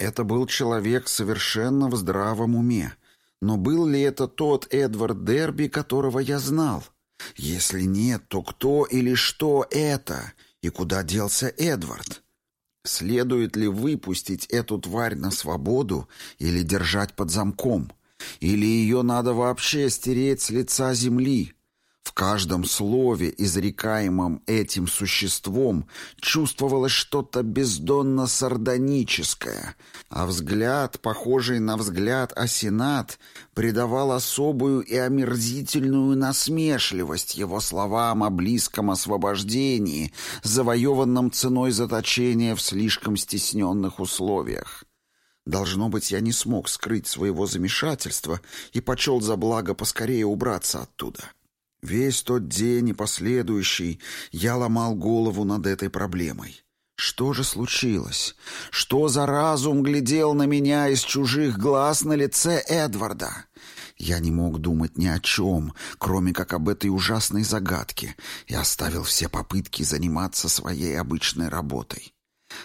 Это был человек совершенно в здравом уме. Но был ли это тот Эдвард Дерби, которого я знал? Если нет, то кто или что это? И куда делся Эдвард? Следует ли выпустить эту тварь на свободу или держать под замком? Или ее надо вообще стереть с лица земли? В каждом слове, изрекаемом этим существом, чувствовалось что-то бездонно-сардоническое, а взгляд, похожий на взгляд Асенат, придавал особую и омерзительную насмешливость его словам о близком освобождении, завоеванном ценой заточения в слишком стесненных условиях. Должно быть, я не смог скрыть своего замешательства и почел за благо поскорее убраться оттуда. Весь тот день и последующий я ломал голову над этой проблемой. Что же случилось? Что за разум глядел на меня из чужих глаз на лице Эдварда? Я не мог думать ни о чем, кроме как об этой ужасной загадке, и оставил все попытки заниматься своей обычной работой.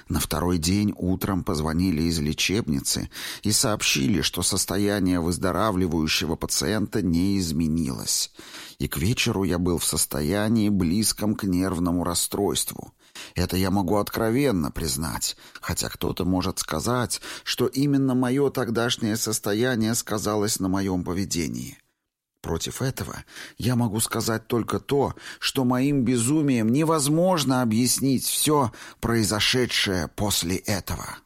На второй день утром позвонили из лечебницы и сообщили, что состояние выздоравливающего пациента не изменилось, и к вечеру я был в состоянии близком к нервному расстройству. Это я могу откровенно признать, хотя кто-то может сказать, что именно мое тогдашнее состояние сказалось на моем поведении. Против этого я могу сказать только то, что моим безумием невозможно объяснить все произошедшее после этого.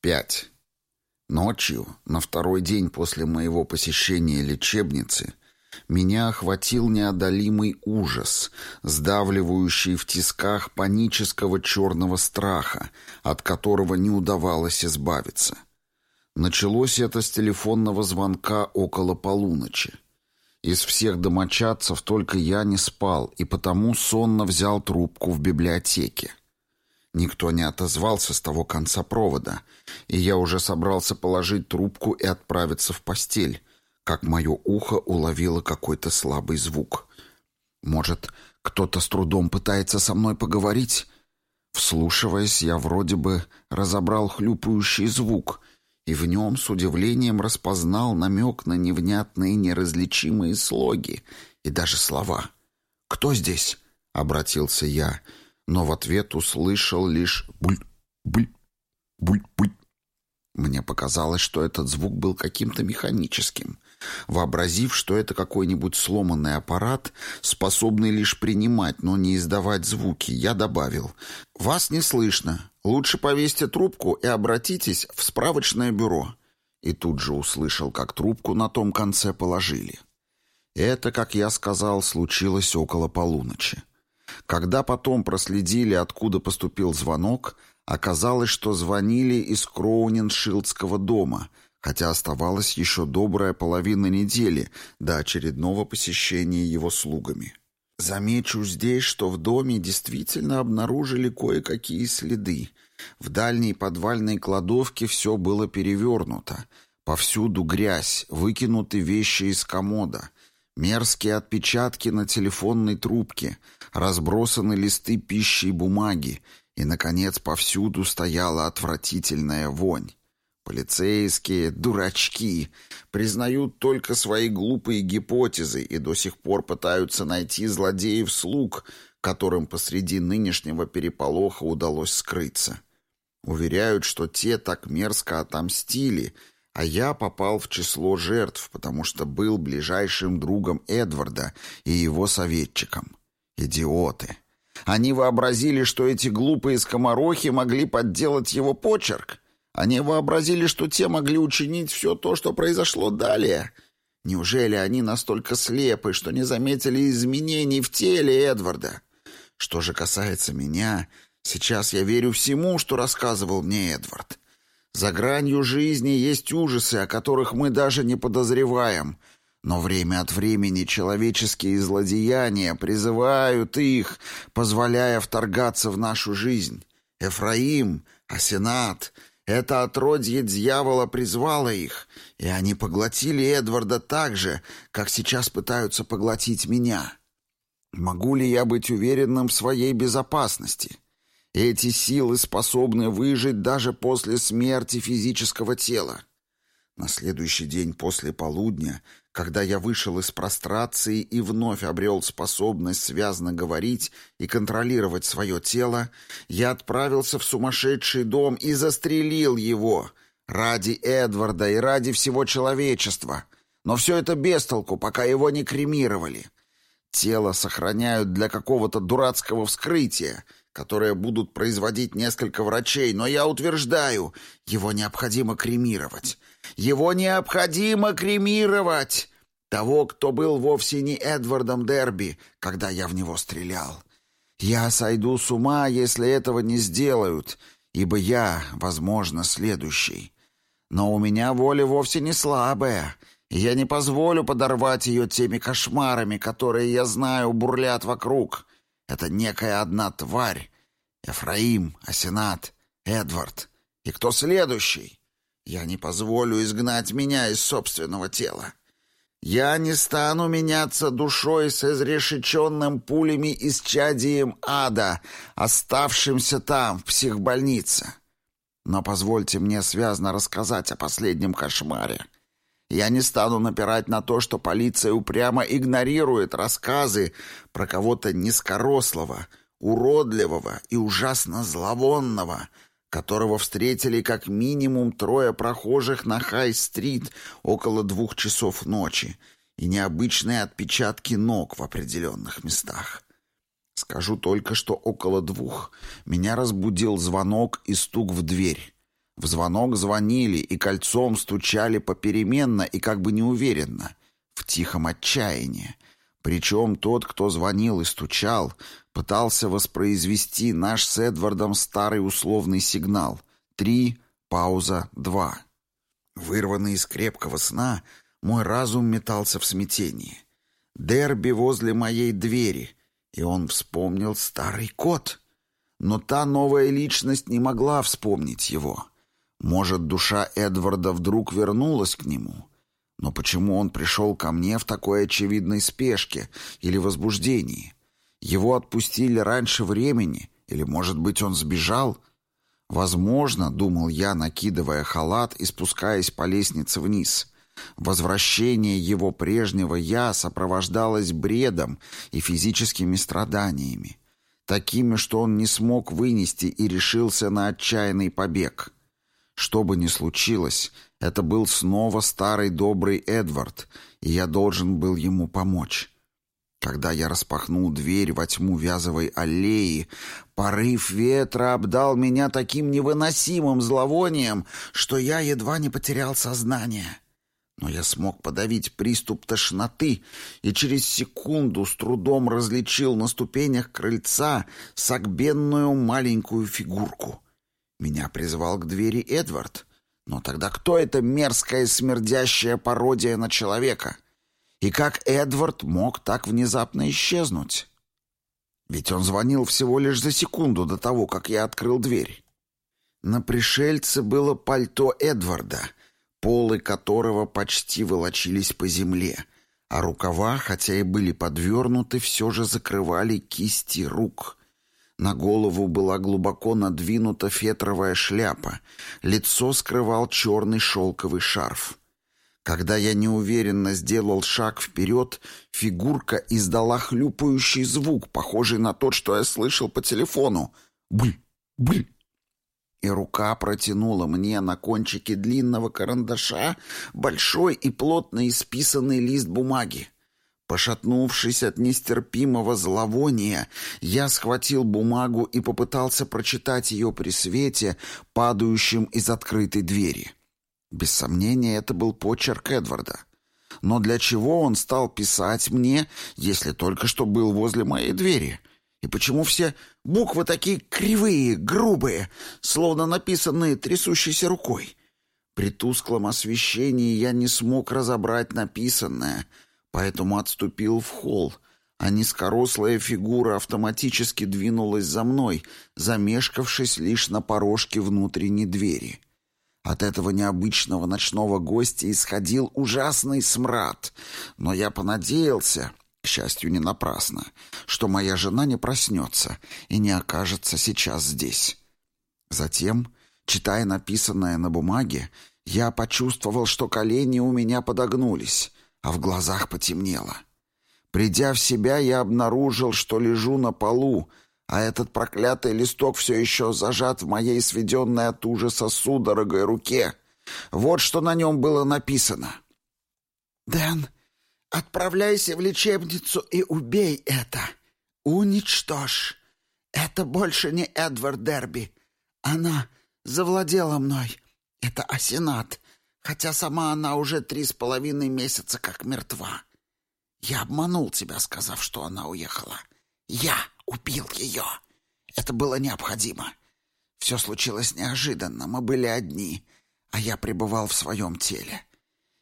Пять. Ночью, на второй день после моего посещения лечебницы, меня охватил неодолимый ужас, сдавливающий в тисках панического черного страха, от которого не удавалось избавиться. Началось это с телефонного звонка около полуночи. Из всех домочадцев только я не спал, и потому сонно взял трубку в библиотеке. Никто не отозвался с того конца провода, и я уже собрался положить трубку и отправиться в постель, как мое ухо уловило какой-то слабый звук. Может, кто-то с трудом пытается со мной поговорить? Вслушиваясь, я вроде бы разобрал хлюпающий звук, и в нем с удивлением распознал намек на невнятные неразличимые слоги и даже слова. «Кто здесь?» — обратился я, но в ответ услышал лишь «буль-буль, буль-буль». Мне показалось, что этот звук был каким-то механическим. Вообразив, что это какой-нибудь сломанный аппарат, способный лишь принимать, но не издавать звуки, я добавил «Вас не слышно. Лучше повесьте трубку и обратитесь в справочное бюро». И тут же услышал, как трубку на том конце положили. Это, как я сказал, случилось около полуночи. Когда потом проследили, откуда поступил звонок, оказалось, что звонили из Кроуниншилдского дома, хотя оставалась еще добрая половина недели до очередного посещения его слугами. Замечу здесь, что в доме действительно обнаружили кое-какие следы. В дальней подвальной кладовке все было перевернуто. Повсюду грязь, выкинуты вещи из комода, мерзкие отпечатки на телефонной трубке, разбросаны листы пищи и бумаги, и, наконец, повсюду стояла отвратительная вонь. Полицейские, дурачки, признают только свои глупые гипотезы и до сих пор пытаются найти злодеев-слуг, которым посреди нынешнего переполоха удалось скрыться. Уверяют, что те так мерзко отомстили, а я попал в число жертв, потому что был ближайшим другом Эдварда и его советчиком. Идиоты! Они вообразили, что эти глупые скоморохи могли подделать его почерк. Они вообразили, что те могли учинить все то, что произошло далее. Неужели они настолько слепы, что не заметили изменений в теле Эдварда? Что же касается меня, сейчас я верю всему, что рассказывал мне Эдвард. За гранью жизни есть ужасы, о которых мы даже не подозреваем. Но время от времени человеческие злодеяния призывают их, позволяя вторгаться в нашу жизнь. Эфраим, Асенат — это отродье дьявола призвало их, и они поглотили Эдварда так же, как сейчас пытаются поглотить меня. Могу ли я быть уверенным в своей безопасности? Эти силы способны выжить даже после смерти физического тела. На следующий день после полудня когда я вышел из прострации и вновь обрел способность связно говорить и контролировать свое тело, я отправился в сумасшедший дом и застрелил его ради Эдварда и ради всего человечества. Но все это без толку, пока его не кремировали. Тело сохраняют для какого-то дурацкого вскрытия, которое будут производить несколько врачей, но я утверждаю, его необходимо кремировать. Его необходимо кремировать! Того, кто был вовсе не Эдвардом Дерби, когда я в него стрелял. Я сойду с ума, если этого не сделают, ибо я, возможно, следующий. Но у меня воля вовсе не слабая, я не позволю подорвать ее теми кошмарами, которые, я знаю, бурлят вокруг. Это некая одна тварь. Эфраим, Асенат, Эдвард. И кто следующий? Я не позволю изгнать меня из собственного тела. Я не стану меняться душой с изрешеченным пулями и исчадием ада, оставшимся там, в психбольнице. Но позвольте мне связно рассказать о последнем кошмаре. Я не стану напирать на то, что полиция упрямо игнорирует рассказы про кого-то низкорослого, уродливого и ужасно зловонного, которого встретили как минимум трое прохожих на Хай-стрит около двух часов ночи и необычные отпечатки ног в определенных местах. Скажу только, что около двух меня разбудил звонок и стук в дверь. В звонок звонили и кольцом стучали попеременно и как бы неуверенно, в тихом отчаянии. Причем тот, кто звонил и стучал, пытался воспроизвести наш с Эдвардом старый условный сигнал. Три, пауза, два. Вырванный из крепкого сна, мой разум метался в смятении. Дерби возле моей двери, и он вспомнил старый кот. Но та новая личность не могла вспомнить его. Может, душа Эдварда вдруг вернулась к нему? Но почему он пришел ко мне в такой очевидной спешке или возбуждении? Его отпустили раньше времени, или, может быть, он сбежал? Возможно, думал я, накидывая халат и спускаясь по лестнице вниз. Возвращение его прежнего «я» сопровождалось бредом и физическими страданиями, такими, что он не смог вынести и решился на отчаянный побег. Что бы ни случилось, это был снова старый добрый Эдвард, и я должен был ему помочь. Когда я распахнул дверь во тьму вязовой аллеи, порыв ветра обдал меня таким невыносимым зловонием, что я едва не потерял сознание. Но я смог подавить приступ тошноты и через секунду с трудом различил на ступенях крыльца согбенную маленькую фигурку. Меня призвал к двери Эдвард. Но тогда кто эта мерзкая смердящая пародия на человека? И как Эдвард мог так внезапно исчезнуть? Ведь он звонил всего лишь за секунду до того, как я открыл дверь. На пришельце было пальто Эдварда, полы которого почти волочились по земле, а рукава, хотя и были подвернуты, все же закрывали кисти рук. На голову была глубоко надвинута фетровая шляпа, лицо скрывал черный шелковый шарф. Когда я неуверенно сделал шаг вперед, фигурка издала хлюпающий звук, похожий на тот, что я слышал по телефону. «Буль! Буль!» И рука протянула мне на кончике длинного карандаша большой и плотно исписанный лист бумаги. Пошатнувшись от нестерпимого зловония, я схватил бумагу и попытался прочитать ее при свете, падающем из открытой двери. Без сомнения, это был почерк Эдварда. Но для чего он стал писать мне, если только что был возле моей двери? И почему все буквы такие кривые, грубые, словно написанные трясущейся рукой? При тусклом освещении я не смог разобрать написанное — поэтому отступил в холл, а низкорослая фигура автоматически двинулась за мной, замешкавшись лишь на порожке внутренней двери. От этого необычного ночного гостя исходил ужасный смрад, но я понадеялся, к счастью, не напрасно, что моя жена не проснется и не окажется сейчас здесь. Затем, читая написанное на бумаге, я почувствовал, что колени у меня подогнулись, а в глазах потемнело. Придя в себя, я обнаружил, что лежу на полу, а этот проклятый листок все еще зажат в моей сведенной от ужаса судорогой руке. Вот что на нем было написано. «Дэн, отправляйся в лечебницу и убей это. Уничтожь. Это больше не Эдвард Дерби. Она завладела мной. Это Асенат хотя сама она уже три с половиной месяца как мертва. Я обманул тебя, сказав, что она уехала. Я убил ее. Это было необходимо. Все случилось неожиданно, мы были одни, а я пребывал в своем теле.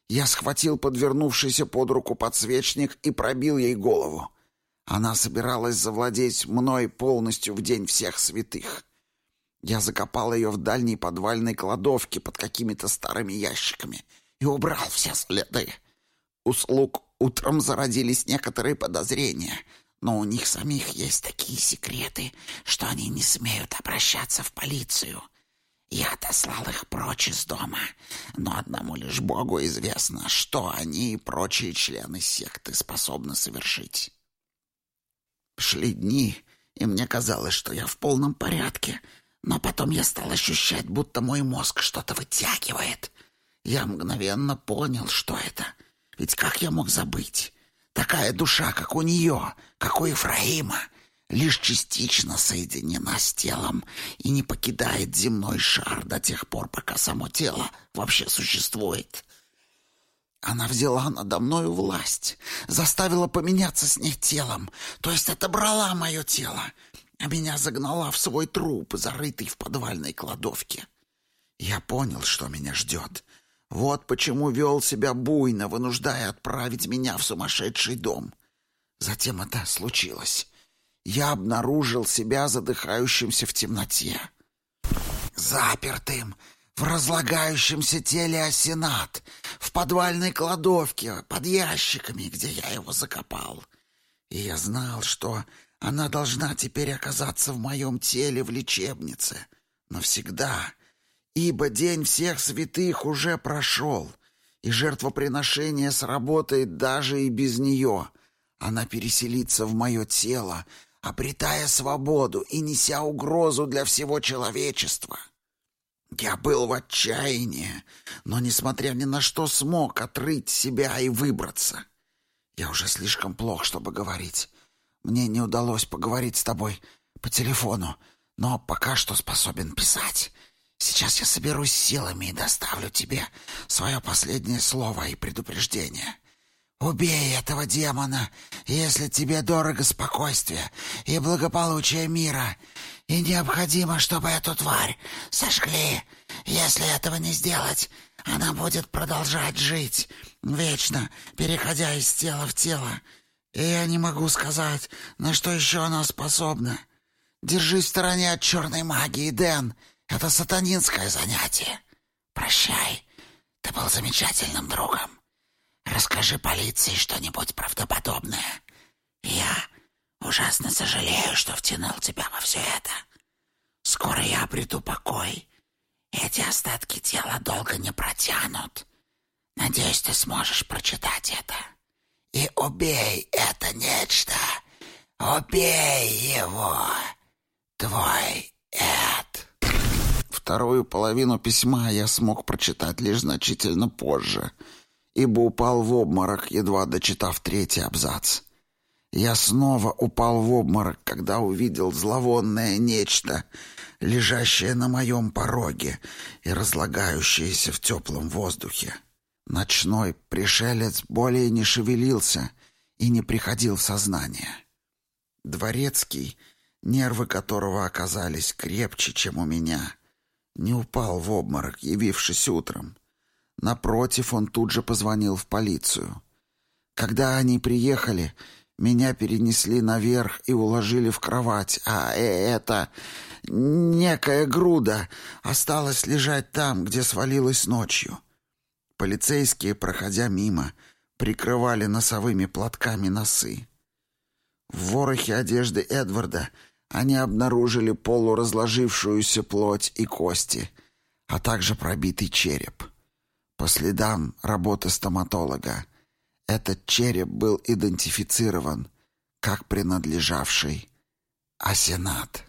Я схватил подвернувшийся под руку подсвечник и пробил ей голову. Она собиралась завладеть мной полностью в день всех святых. Я закопал ее в дальней подвальной кладовке под какими-то старыми ящиками и убрал все следы. У слуг утром зародились некоторые подозрения, но у них самих есть такие секреты, что они не смеют обращаться в полицию. Я отослал их прочь из дома, но одному лишь Богу известно, что они и прочие члены секты способны совершить. Шли дни, и мне казалось, что я в полном порядке — но потом я стал ощущать, будто мой мозг что-то вытягивает. Я мгновенно понял, что это. Ведь как я мог забыть? Такая душа, как у нее, как у Ефраима. лишь частично соединена с телом и не покидает земной шар до тех пор, пока само тело вообще существует. Она взяла надо мною власть, заставила поменяться с ней телом, то есть отобрала мое тело, а меня загнала в свой труп, зарытый в подвальной кладовке. Я понял, что меня ждет. Вот почему вел себя буйно, вынуждая отправить меня в сумасшедший дом. Затем это случилось. Я обнаружил себя задыхающимся в темноте. Запертым, в разлагающемся теле осенат, в подвальной кладовке, под ящиками, где я его закопал. И я знал, что она должна теперь оказаться в моем теле в лечебнице. Навсегда. Ибо день всех святых уже прошел, и жертвоприношение сработает даже и без нее. Она переселится в мое тело, обретая свободу и неся угрозу для всего человечества. Я был в отчаянии, но, несмотря ни на что, смог отрыть себя и выбраться. Я уже слишком плох, чтобы говорить. Мне не удалось поговорить с тобой по телефону, но пока что способен писать. Сейчас я соберусь силами и доставлю тебе свое последнее слово и предупреждение. Убей этого демона, если тебе дорого спокойствие и благополучие мира, и необходимо, чтобы эту тварь сожгли. Если этого не сделать, она будет продолжать жить, вечно переходя из тела в тело. И я не могу сказать, на что еще она способна. Держись в стороне от черной магии, Дэн. Это сатанинское занятие. Прощай. Ты был замечательным другом. Расскажи полиции что-нибудь правдоподобное. Я ужасно сожалею, что втянул тебя во все это. Скоро я обрету покой. Эти остатки тела долго не протянут. Надеюсь, ты сможешь прочитать это. И убей это нечто. Убей его. Твой Эд. Вторую половину письма я смог прочитать лишь значительно позже — ибо упал в обморок, едва дочитав третий абзац. Я снова упал в обморок, когда увидел зловонное нечто, лежащее на моем пороге и разлагающееся в теплом воздухе. Ночной пришелец более не шевелился и не приходил в сознание. Дворецкий, нервы которого оказались крепче, чем у меня, не упал в обморок, явившись утром. Напротив, он тут же позвонил в полицию. Когда они приехали, меня перенесли наверх и уложили в кровать, а э это некая груда осталась лежать там, где свалилась ночью. Полицейские, проходя мимо, прикрывали носовыми платками носы. В ворохе одежды Эдварда они обнаружили полуразложившуюся плоть и кости, а также пробитый череп. По следам работы стоматолога, этот череп был идентифицирован как принадлежавший Асенат.